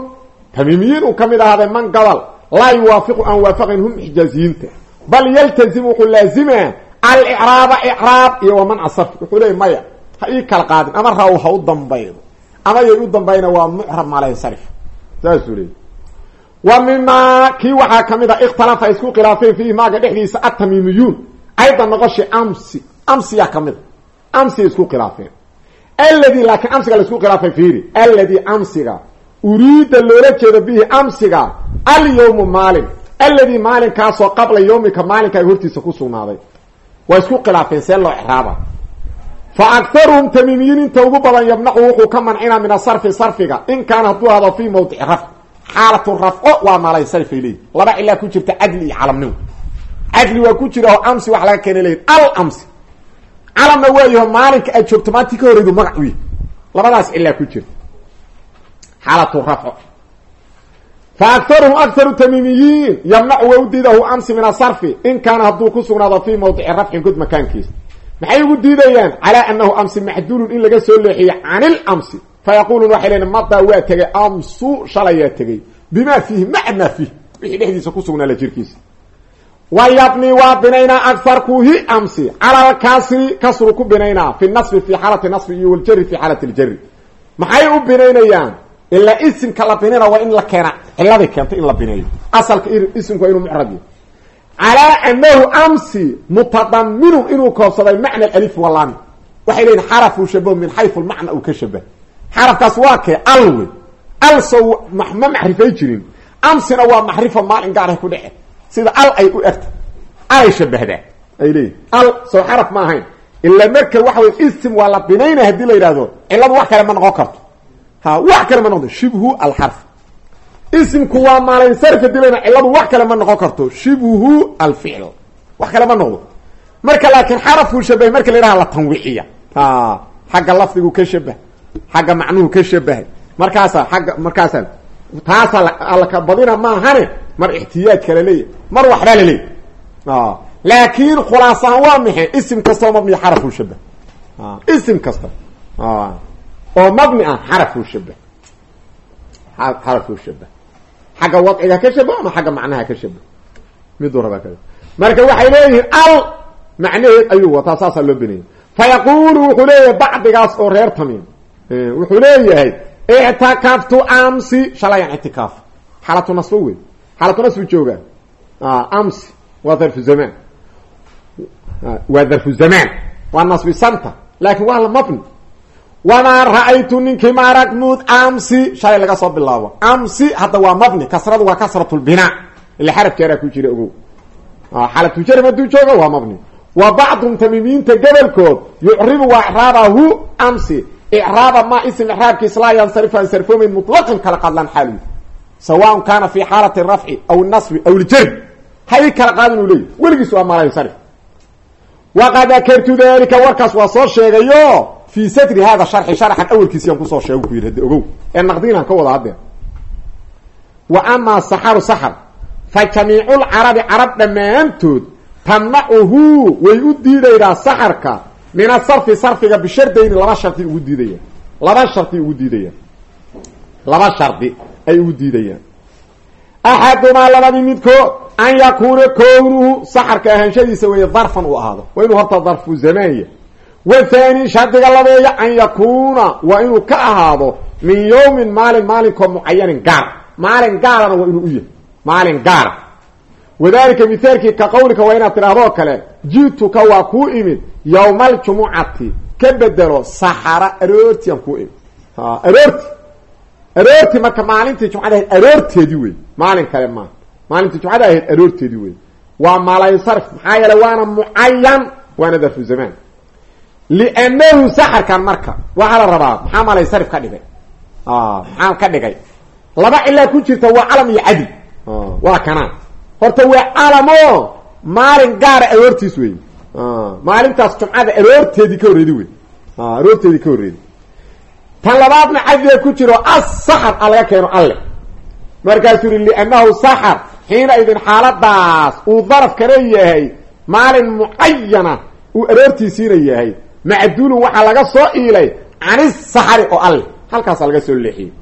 tamiimiyiin uu ka mid ahaaday man gobol laa yuwaafiqu aan waafaqayn hum xijaaziyiinta bal yaltazim wuxuu laazimaa alicraaba icraab iyo wa manca sarfi wuxuu leeyay maya ha ii kala qaadin. Ama raw ha u dambaydo. Ama yay u dambayna waa mucrab malansarif saasuu leeyay wa mimaa kii waxaa ka mid a ikhtalafa ay isku khilaafeen fiihi maaga dhexdiisa atamiimiyuun ayda noqoshi amsi. Amsiyaa ka mid a amsiya isku khilaafeen. Aladi laakiin amsiga la isku khilaafay fiiri. Aladi amsiga. Uriida loola jeedo bihi amsiga alyawmu maalin. Aladi maalinkaasoo qabla yawmika maalinka ay hortiisa ku sugnaaday. Waa isku khilaafeen see loo icraaba fa akharuhum tamiimiyiin inta ugu badan yamnacu wuxuu ka mancinaa min asarfi sarfiga. In kaana hadduu ahdo fii mawdici xaalatu rafco waa malansarifay leeyihi laba cilaa ku jirta cadli iyo calamnimo cadli waa ku jira oo amsi wax laga keena leeyihi al amsi. Calamna waayaho maalinka aad joogto maalintii ka horreydu magac u yahy labadaas cilaa ku jirta xaalatu rafco. Fa akaruhum akaru tamiimiyiin yamnacu waa u diidahu amsi min asarfi in kaana hadduu ku sugnaado fii mawdici rafcin god makaankiisa. Maxay ugu diidayaan? Calaa anahu amsi maxduulun in laga soo leexiyo can yaquluun waxay leeyiin madaa waa tegay amsu shalayaa tegay bima fiihi maca maa fiih wixii dhexdiisa ku sugnaa la jirkiisa wa yabni waa binaynaa akarkuhi amsi cala lkasri kasru ku binaynaa fi nasbi fi xaalati nasbi iyo waljari fi xaalati ljari maxay u binaynayaan ilaa isimka la binayna waa in la keena ciladay keento in la bineeyo asalka isimku waa inuu mucrab yahy calaa anahu amsi mutadaminun inuu koobsaday macna alif walaami waxay leyihin xarafuu shabahu min xayu lmacna uu ka shabah xarafkaas waa kee al wey. Ma macrifay jirin. Amsina waa macrifo maalin gaarah ku dhece. Sida al ay u egta. Alay shabahdaa ay al sow xaraf ma ahayn. Ila marka waxa wey isim waa la binaynaya haddii la yidhahdo ciladu wax kale ma noqon karto. Ha wax kale ma noqdo shibhu alxarf isimku waa maalansarf haddii la ciladu wax kale ma noqon karto shibhu alficl wax kale ma noqdo. Marka laakiin xarafku shabah marka la yidhaha la tanwiiciya ha xagga lafdigu ka shabah xagga macnuhu ka shabahay. Markaasa agga markaasa taasa alka badina maahane mar ixtiyaaj kala leeyahy mar waxbaa la leeyahy laakiin khulaasahaan waa maxay? Isim kastoo mabni xarafuu shabah isim kasta oo mabni ah xarafuu shabah xarafuu shabah xagga wadciga ka shabah ama xagga macnaha ka shabah miduu rabaa ka marka waxay leeyihiin al macnaheed ayuu wataa saasaa loo benayay fa yaqulu wuxuu leeyahay bacdigaas oo reer tamiim wuxuu leeyahay ictakaftu amsi. Shalayaan ictikaaf xaalatu nasbo wey xaalatu nasbu joogaa amsi waa darfu zamaan waa darfu zamaan waa nasbisanta laakin waa la mabni. Wamaa ra'aytu ninkii maarag muud amsi. Shalay laga soo bilaabo. Amsi hadda waa mabni. Kasradu waa kasratulbinaa ila xarafkeeraa ku jira ogow. Xaalatujarim hadduu jooga waa mabni. Wa bacdum tamiimiinta gobolkood yucribu waa icraabahu amsi icraaba ma ism icraabkiis laa yansarifu an sarfoomayn mutlaqan kala qadlaan xaalihi sawaun kaana fi xaalati rafci aw nasbi aw ljarb hay kala qaadin uu leeyahy weligiis waa malansarif waqad dakartu dalika warkaas waa soo sheegayo fii satri hada sharxi sharxan awelkiisiyaan ku soo sheega ku yidhi hade ogow ee naqdiinaan ka wada haddeen wa amaa saxaru saxar fa jamiiculcarabi carab dhammaantood tamnacuhu way u diidaydaa min asarfi sarfiga bishardayni laba shardi ugu diidayaan laba shardi ugu diidayaan laba shardi ay ugu diidayaan axadumaa labadii midkood an yakuuna kownuhu saxarka ahaanshadiisa weeye darfan uu ahaado. Waa inuu horta darfu zamaanya wathani shardiga labeeya an yakuuna waa inuu ka ahaado min yawmin maalin maalinkoo mucayanin gaar. Maalin gaarana waa inuu u yahay. Maalin gaara wadalika mithaalkii ka qawlika waa inaad tidhahdoo kale jituka waa kuu imid yowma aljumucati ka bedelo saxara aroorti aan kuu imid aroorti. Aroorti marka maalintii jumcada ahayd aroorteedii wey maalin kale maaha maalintii jumcada ahayd aroorteedii wey waa malaysarf maxaa yeele waana mucayan waana darfu zamaan liannahu saxarkan marka waxaa la rabaa maxaa malaysarif ka dhigay? Maxaa ka dhigay? Laba cilaa ku jirta waa calam iyo cadl waa kanaan. Horta waa calamo maalin gaara aroortiis wey maalintaas jumcada aroorteedii ka horreedi wey aroorteedii ka horreedi. Tan labaadna cadliga ku jiro asaxar a laga keeno alle. Markaasuu yihi liannahu saxar xiina idin xaaladaas uu daraf kale yahay maalin mucayana uu aroortiisiina yahay. Macduulun waxaa laga soo iilay canisaxari oo alle. Halkaasa laga soo leexiyey.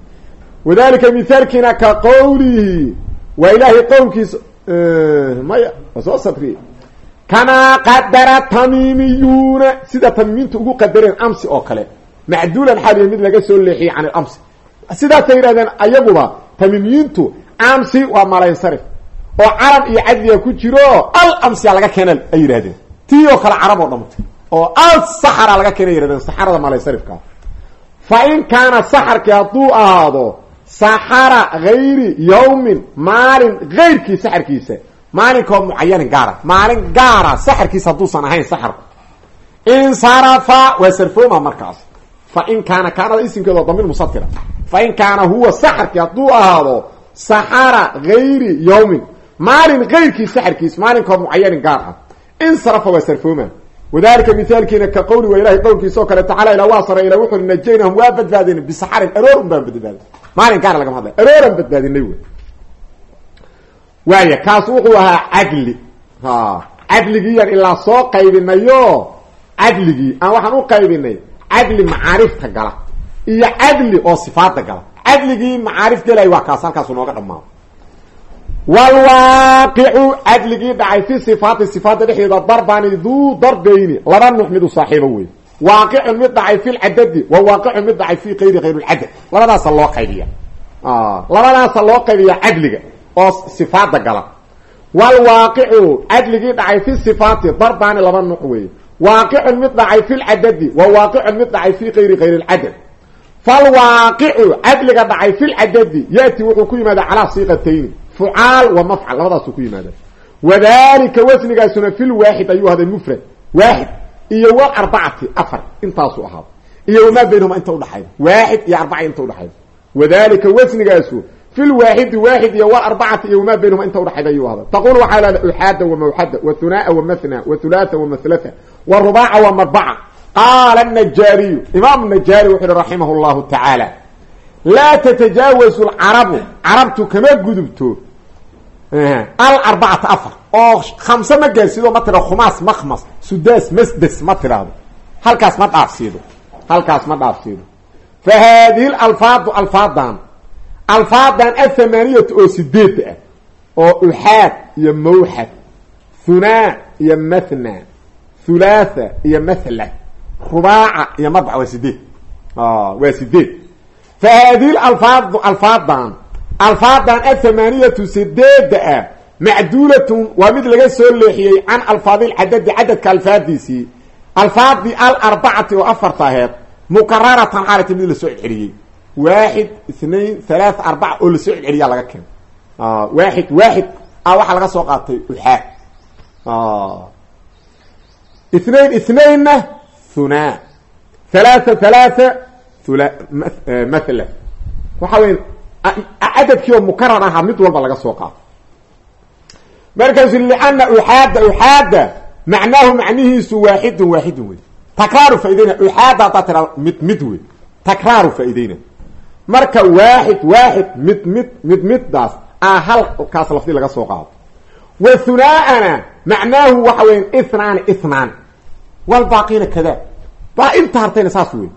Wadalika mithaalkiina ka qowlihi waa ilaahay qowlkiisa maya waa soo sabriyey kamaa qadara tamiimiyuuna sida tamiimiinta ugu qadareen amsi oo kale macduulan xaal yahay mid laga soo leexiyey can ilamsi sidaasay yidhahdeen ayaguba tamiimiyiintu amsi waa malansarif oo carab iyo cadliga ku jiro al amsiya laga keena ay yidhahdeen tii oo kale carab oo dhamtay oo al saxara laga keena yihahdeen saxarada malansarifkaa fa in kaana saxarkii hadduu ahaado saxara hayri yawmin maalin hayrkii saxarkiisa maalinkoo mucayanin gaara. Maalin gaara saxarkiisa hadduusan ahayn saxarku insarafa waa sarfooma markaas. Fa in kaana kaanada isimkeeda damiir musatira fa in kaana huwa saxarkii hadduu ahaado saxara hayri yawmin. Maalin hayrkii saxarkiis maalinkoo mucayanin gaar ah insarafa waa sarfooma. Wadalika mithaalkiina ka qowli wa ilahay qowlkiisa oo kale tacala ilaa waa sara ila wuxu najaynahum waa badbaadinay bisaxarin aroor un baan badbaadin. Maalin gaara lagama hadlay arooran badbaadinay wey waaya kaas wuxuu ahaa cadli. Cadligiiyaan ilaa soo qaybinayo cadligii aan waxaan u qaybinay cadli macaarifta gala iyo cadli oo sifaada gala. Cadligii macaarif gelay waa kaas halkaasu nooga dhamaado wlwaaqicu cadligii dhacay fi sifaati sifaada dhexdeeda darbani duu darbayni laba nuux mid u saaxiibo wey waaqicun mid dhacay fi lcadadi wa waaqicun mid dhacay fi kayri kayr lcadad labadaasa loo qaybiya labadaasa loo qaybiya cadliga oo sifaada gala. Wlwaaqicu cadligii dhacay fi sifaati darbani laba wey waaqicun mid dhacay fi lcadadi wa waaqicun mid dhacay fi kayri kayr lcadad falwaaqicu cadliga dhacay fi lcadadi yati wuxuu ku yimaada calaa siiqatayni fucaal wa mafcal labadaasuu ku yimaada wadalika wasnigaasuna fi lwaaxid ayuu ahday mufrad waaxid iyo walarbacati afar intaasuu ahaada iyo wamaa baynahuma inta udhaxayda waaxid iyo arbaca inta udhaxayda wadalika wasnigaasu fi lwaaxidi waaxid iyo walarbacati iyo wamaa baynahuma inta udhaxayda ayuu ahda taqul waxaa lahda uxaada wamawxada wathunaa wamathna wathulaatha wamahlata warubaaca wamarbaca qaala najaariyu imaam najaari wuxu uhi raximah llahu tacaala laa tatajaawazu lcarabu carabtu kama gudubto. Alarbacata afar oo khamse ma gaarsiido ma tira khumaas makhmas sudaas masdes ma tiraahdo. Halkaas ma dhaafsiido. Halkaas ma dhaafsiido. Fa haadihi alfaadu alfaadan alfaadan athamaaniyatu oo sideeda ah oo uxaad iyo mawxad hunaa iyo mathna thulaatha iyo mathla rubaaca iyo marbac waa sideed waa sideed fa haadihi alfaadu alfaadan alfaadan athamaaniyatu sideeda ah macduulatun waa mid laga soo leexiyey can alfaadi lcadadi cadadka alfaadiisii alfaadii alarbacati oo afarta aheed mukararatan xaalata mid la soo celceliyey waaxid ithnain halaaa arbaca oo la soo celceliyaa laga keenay waaxid waaxid a waxaa laga soo qaatay uxaad ithnain ithnainna hunaa halaaa halaaa hula mathala waxa weya cadadkii oo mukarar ahaa mid walba laga soo qaato markaasu liana uxaada uxaada macnaahu macnihiisu waaxidun waaxidun wey takraaru faaideyna uxaada haddaa tira mid mid wey takraaru faaideyna marka waaxid waaxid mid mid mid middaas a halkaas lafdi laga soo qaado wa hunaaana macnaahu waxa weya ithnaani ithnaani walbaaqiina kada. Baa inta hartayna saas wey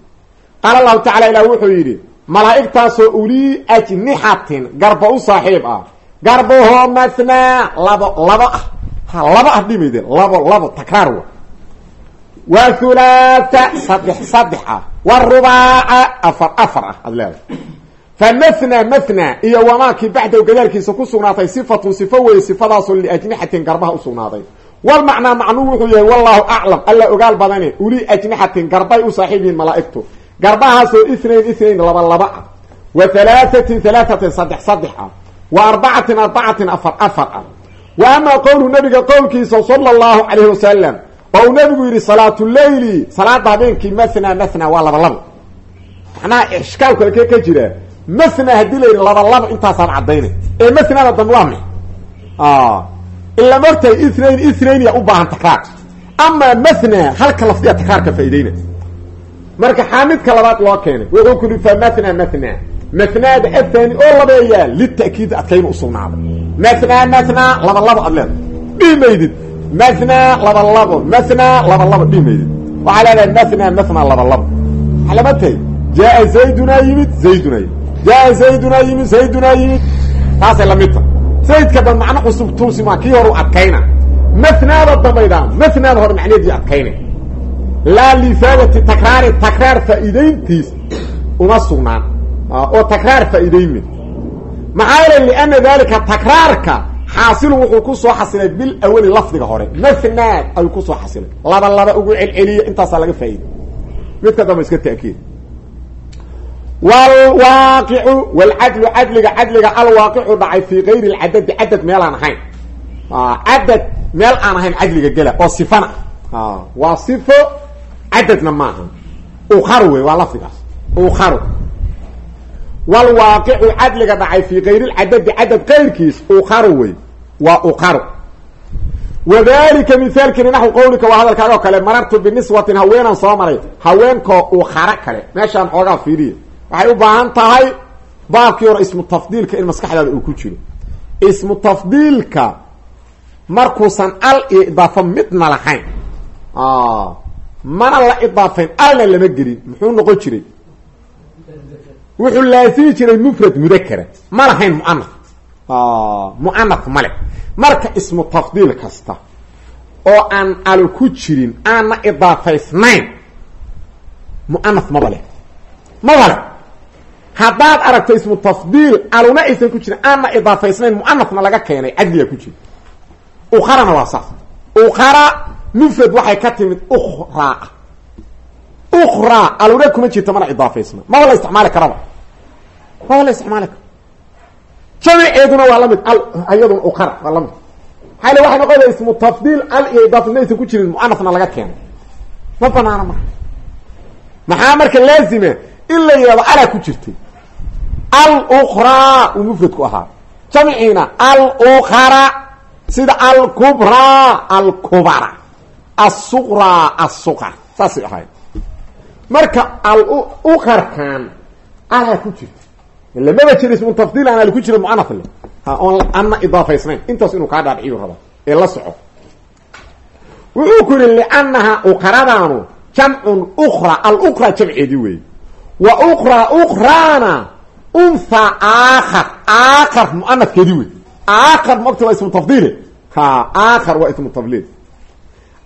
qaala allahu tacala ilah wuxuu yidhi malaa'igtaasoo ulii ajnixatin garba u saaxiib ah. Garbahoo mathnaa labo labo ah ha labo ah dhimayde labo labo takraar wa wa hulaatha saddex saddex ah warubaaca afar afar ah aada leedahay fa mathna mathna iyo wamaakii bacdahu gadaalkiisa ku sugnaatay sifatun sifo weye sifadaasoo liajnixatin garbaha u sugnaaday walmacnaa macnuu wuxuu yahay wallahu aclam alla ogaal badane ulii ajnixatin garbay u saaxiib yihiin malaa'igtu garbahaasoo ithnain ithnain laba laba ah wa halaahatin halaahatin saddex saddex ah wa arbacatin arbacatin afar afar ah wa amaa qowluhu nabiga qowlkiisa sala allahu calayhi wasalam oo uu nabigu yidhi salaatu leyli salaada habeenkii mathna mathna waa laba labo macnaha ishkaalku ka jira mathna haddii la yidhi laba labo intaasaan caddaynay. Ee mathnada dambe waa mix ila mortay ithnain ithnain ya u baahan takraar. Amaa mathna halka lafdiya takraarka faaideyna marka xaamidka labaad loo keenay wuxuu ku yihi fa mathna mathna mathnaada athani oo labeeyaa lita'kiid adkayna usugnaaday mathna mathna laba labo ad leeda dhihi mathna laba labo mathna laba labo dhihi maydid waxaa leedahay mathna mathna laba labo. Waxaa lama tahay jaa zaydunaa yimid zaydunaa yimid. Jaa zaydunaa yimid zaydunaa yimid. Taasay la mid tahay. Zaydka dan macno cusub tuusi maa kii hore u adkayna. Mathnaada dambayda mathnaada hore macneedii adkaynay. Laa lifaadati takraari takraar faa'iidayntiis uma sugnaan. Oo takraar faa'iidayme maxaa yeele liana dalika takraarka xaasilu wuxuu ku soo xasilay bil awali lafdiga hore. Mathnaad ayuu ku soo xasilay. Laba laba ugu celceliya intaasaa laga faa'iday midka dambe iska ta'kiid wlwaaqicu wlcadlu cadliga cadliga alwaaqicu dhacay fii kayri lcadadi cadad meel aan ahayn. Cadad meel aan ahayn cadliga gela oo sifana. Waa sifo cadadna maaha ukaru wey waa lafdigaas. Ukaru wlwaaqicu cadliga dhacay fii kayri lcadadi cadad kayrkiis ukaru wey waa ukaru wadalika mithaalkani naxw qawlika waa hadalkaaga oo kale marartu biniswatin haweenaan soo maray haweenkoo uu khara kale meeshaan xoogaa fiiriya waxay u baahan tahay baabkii hore ismu tafdiilka in maskaxdaada uu ku jiro ismu tafdiilka markuusan al iyo idaafo midna lahayn mana la idaafayn alna lama gelin muxuu noqon jiray wuxuu laasimi jiray mufrad mudakara ma lahayn muanaf. Muanaf male marka ismu tafdiil kasta oo aan alo ku jirin aanna idaafaysnayn muanaf maba leh. Maba leh. Haddaad aragto ismu tafdiil aluna aysan ku jirin aanna idaafaysnayn muanafna laga keenay cadliga ku jira ukarana waa saas. Ukara mufrad waxay ka timid ukraa ukraa aluna kuma jirta mana idaafaysna maba la isticmaali karaba maba la isticmaali karo jamiceeduna waa la mid al iyaduna ukara waa la mid maxaa le waxay noqonaya ismu tafdiil al iyo idaafasna aysan ku jirin muanafna laga keenay ma banaana marka maxaa marka laazima in la yidhahdo alaa ku jirtay al ukraa uu mufradku ahaa jamciina al ukara sida alkubraa alkubara asuqraa asuqar saasay ahayd marka al ukarkan alaa ku jirta lamaba jira ismu tafdiil aan al ku jira mucanaf le. Oon anna idaafaysnayn intaas inuu kaa dhaadhiciyu raba ee la soco. Wuxuu ku yihi liannaha ukaradaanu jamcun ukra alukra jamceedii weeye wa ukra ukrana unha aakar aakar muanafkeedii wey aakar maogta waa ismu tafdiile ha aakar waa ismu tafdiil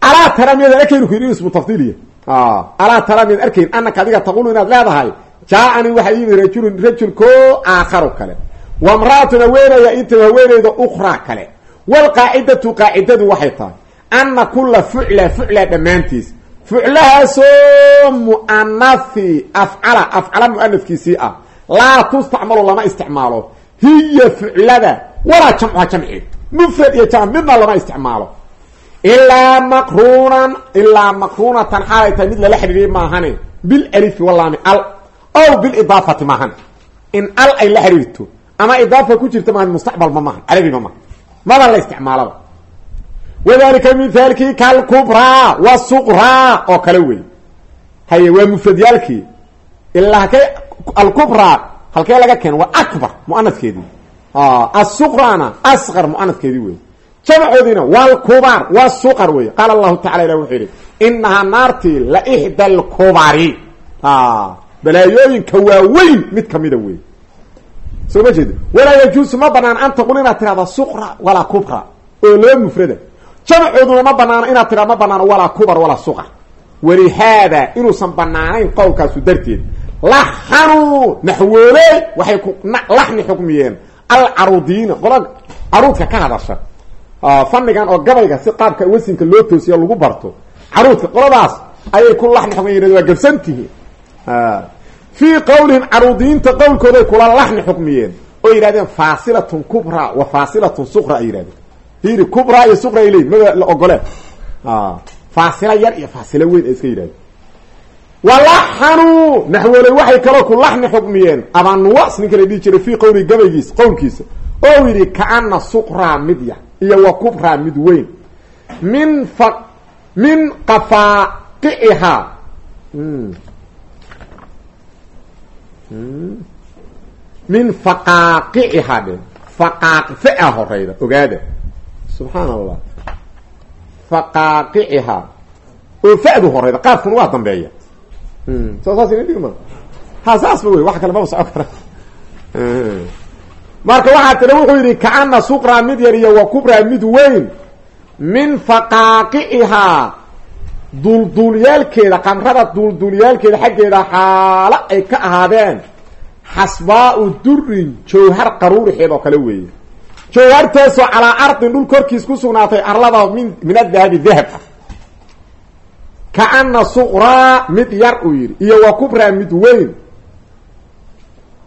alaa tara miyadan arkaynu ku yidhi ismu tafdiiliya alaa tara miyadan arkayn anaka adiga taqulu inaad leedahay jaa-ani waxaa yimid rajulun rajulko aakharu kale. Wa mraatun haweenaya inta haweenayda ukraa kale. Waalqaacidatu qaacidadu waxay tahay ana kula fucla fucla dhammaantiis. Fuclahaasoo muanafi afcala afcala muanafkiisii ah. Laa tustacmalu lama isticmaalo. Hiya fuclada walaa jamcuha jamceed mufrad iyo jamc midna lama isticmaalo ilaa maqruunan ilaa maqruunatan xaalay tahay mid lala xidhiiriyay maahane bilalifi walaami al ow bilidaafati maahan in al ay la xidhiirto ama idaafa ku jirta maahan mustaqbal ma maahan carabi ma maahan maba la isticmaalaba wadalika mithaalkii kalkubraa wasuqraa oo kale wey haye waa mufradyaalkii ilaa halkay alkubraa halkee laga keeno waa akbar muanaskeedii asuqrana asqar muanaskeedii wey jamcoodiina wlkubar wsuqar wey qaala allahu tacala ilah wuxuu yihi inahaa naartii laixda alkubari balaayooyinka waaweyn mid kamida wey soo ma jeeda walaa yajuusu ma banaan an taqul inaad tirahda suqra walaa kubra oo laba mufrada. Jamcooduna ma banaano inaad tirahda ma banaano walaa kubar walaa suqar. Walihaada inuusan banaanayn qowlkaasu darteed laxanuu naxwooley waxay laxni xukmiyeen alcaruudiyiina qola caruudka ka hadasha fanigan oo gabayga si qaabka wasinka loo toosiyo lagu barto caruudka qoladaas ayay ku laxni waa gabsantihiin fii qawlihim caruudiyiinta qowlkooday kula laxni xukmiyeen oo yidhahdeen faasilatun kubra wa faasilatun suqra ay yihahdeen fiiri kubra iyo suqra ay leeyiin maba la ogoleen faasilo yar iyo faasilo weyn ay iska yidhahdeen. Walaxanuu naxwooley waxay kaloo ku laxni xukmiyeen abanuwas ninka la dhihi jiray fii qowlihi gabaygiis qowlkiisa. Oo yidhi kaana suqraa mid yar iyo wa kubraa mid weyn. Min fa min qafaaqicihaa min faqaaqicihaa dhe faqaaq fa-a horeyda ogaada subxaan allah faqaaqicihaa oo fa-du horeyda qaafkuna waa dambeeya. Soo saas ina dhigma ha wey wax kale maba soco kara marka waxaa tira wuxuu yidhi kaana suqraa mid yar iyo wa kubraa mid weyn min faqaaqicihaa duulduulyaalkeeda qamrada duulduulyaalkeeda xaggeeda xaalo ay ka ahaadeen. Xasbaau durin jawhar qaruurixeed oo kale weeye. Jawhartaasoo calaa ardin dhul korkiis ku sugnaatay arlada min min adahabi dahab ah. Kaana suqraa mid yar uu yidhi iyo wa kubraa mid weyn.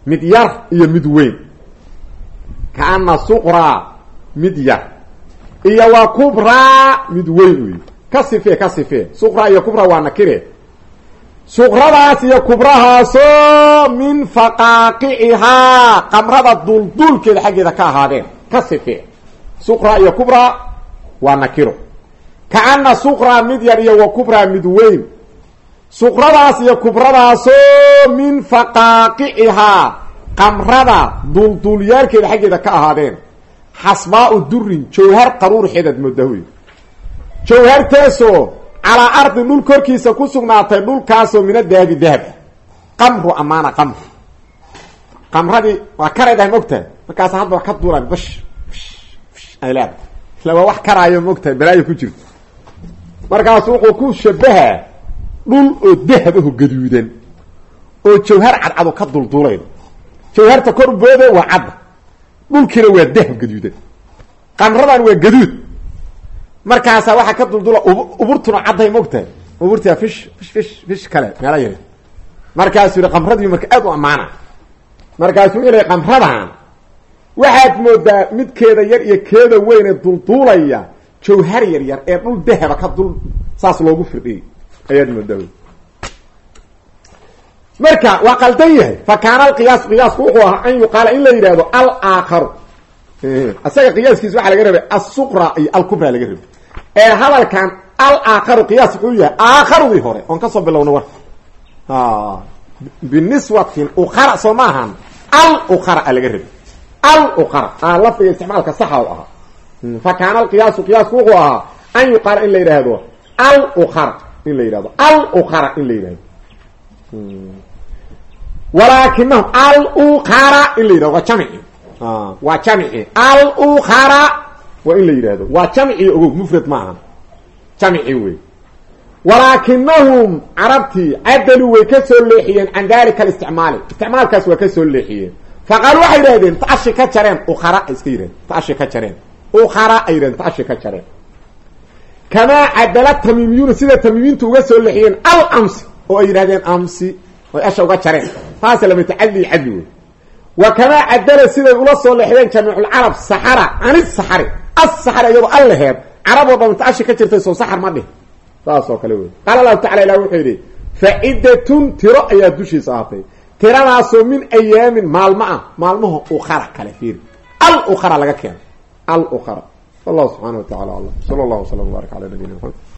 Mid yar iyo mid weyn kaana suqraa mid yar iyo wa kubraa mid weyn yidhi ka sifee ka sifee suqraa iyo kubraa waa nakire. Suqradaas iyo kubrahaasoo min faqaaqicihaa qamrada duulduulkeeda xaggeeda ka ahaadeen. Ka sifee suqraa iyo kubraa waa nakiro. Kaana suqraa mid yar iyo wa kubraa mid weyn. Iyo kubradaasoo min faqaaqicihaa qamrada dulduulyaalkeeda xaggeeda ka ahaadeen. Xasbaau durin jawhar qaruurxeedaad moodaa wey jawhartaasoo calaa ardi dhul korkiisa ku sugnaatay dhulkaasoo mina dahabi dahab ah qamru amaana qamru qamradii waa karay dhahay mogtahay markaas hadda wax ka duulaan bash ay waa wax karaayo mogtahay balaayo ku jirto. Markaasu wuxuu ku shabahaa dhul oo dahabaho gaduudan oo jawhar cadcado ka dulduulayda jawharta kor boode waa cadda dhulkiina waa dahab gaduudan. Qamradan waa gaduud. Markaasaa waxaa ka duldula uburtuna cadday mogtahay uburtia fish fish fish fish kale meela yari markaasuu yihi qamradii marka aad u ammaana. Markaasuu leey qamradan waxaad moodaa midkeeda yar iyo keeda weyn ee dulduulaya jawhar yar yar ee dhul dahaba ka dul saas loogu firdhiyay ayaad moodaa marka waa qaldan yahay. Fa kaana alqiyaas qiyaasku wuxuu ahaa an yuqaala in la yidhahdo alaakaru isaga qiyaaskiis waxaa laga rabay asuqra iyo alkubra laga rabay ee hadalkan alaakaru qiyaas wuxuu yahay aakarudii hore oon ka soo bilowna war. Biniswatin uqara soo ma ahan. Al uqara a laga rabay al uqara a lafdiga isticmaalka saxa u ahaa fa kaana alqiyaasu qiyaasku wuxuu ahaa an yuqaala in la yidhaahdo al uqara in la yidhahdo al uqara in la yidhahdo walaakinahum al uqara in la yidhahdo waa jamci waa jamci al uqara waa in la yidhahdo waa jamci ogow mufrad maaha. Jamci wey walaakinahum carabtii cadaluu way ka soo leexiyeen can dalika alisticmaali. Isticmaalkaas waa ka soo leexiyeen. Faqaalu waxay yidhahdeen taashi ka jareen. Uqara ay iska yidhahdeen. Taashi ka jareen. Uqara ay yidhahdeen ka jareen. Kamaa cadala tamiimiyuuna sida tamiimiintu uga soo leexiyeen al amsi oo ay yidhahdeen amsi asha uga jareen. Taas lamata cadli cadli wey wa kamaa cadala siday ula soo leexdeen jamiiculcarab saxara anis saxari as saxari iyadoo al laheed carab oo dhamanta ashi ka jirtay soo saxar ma dhih saas oo kale wey qaala allahu tacala ilah wuxuu yidhi facidatun tiro ayaa dushiisa ahaatay. Tiradaasoo min ayaamin maalmo ah maalmaha uqara kale fiiri. Al uqara laga keena al uqara wallahu subxana wa tacala alam. Sala allahu waslam wbaarak ala nabiyina maxamed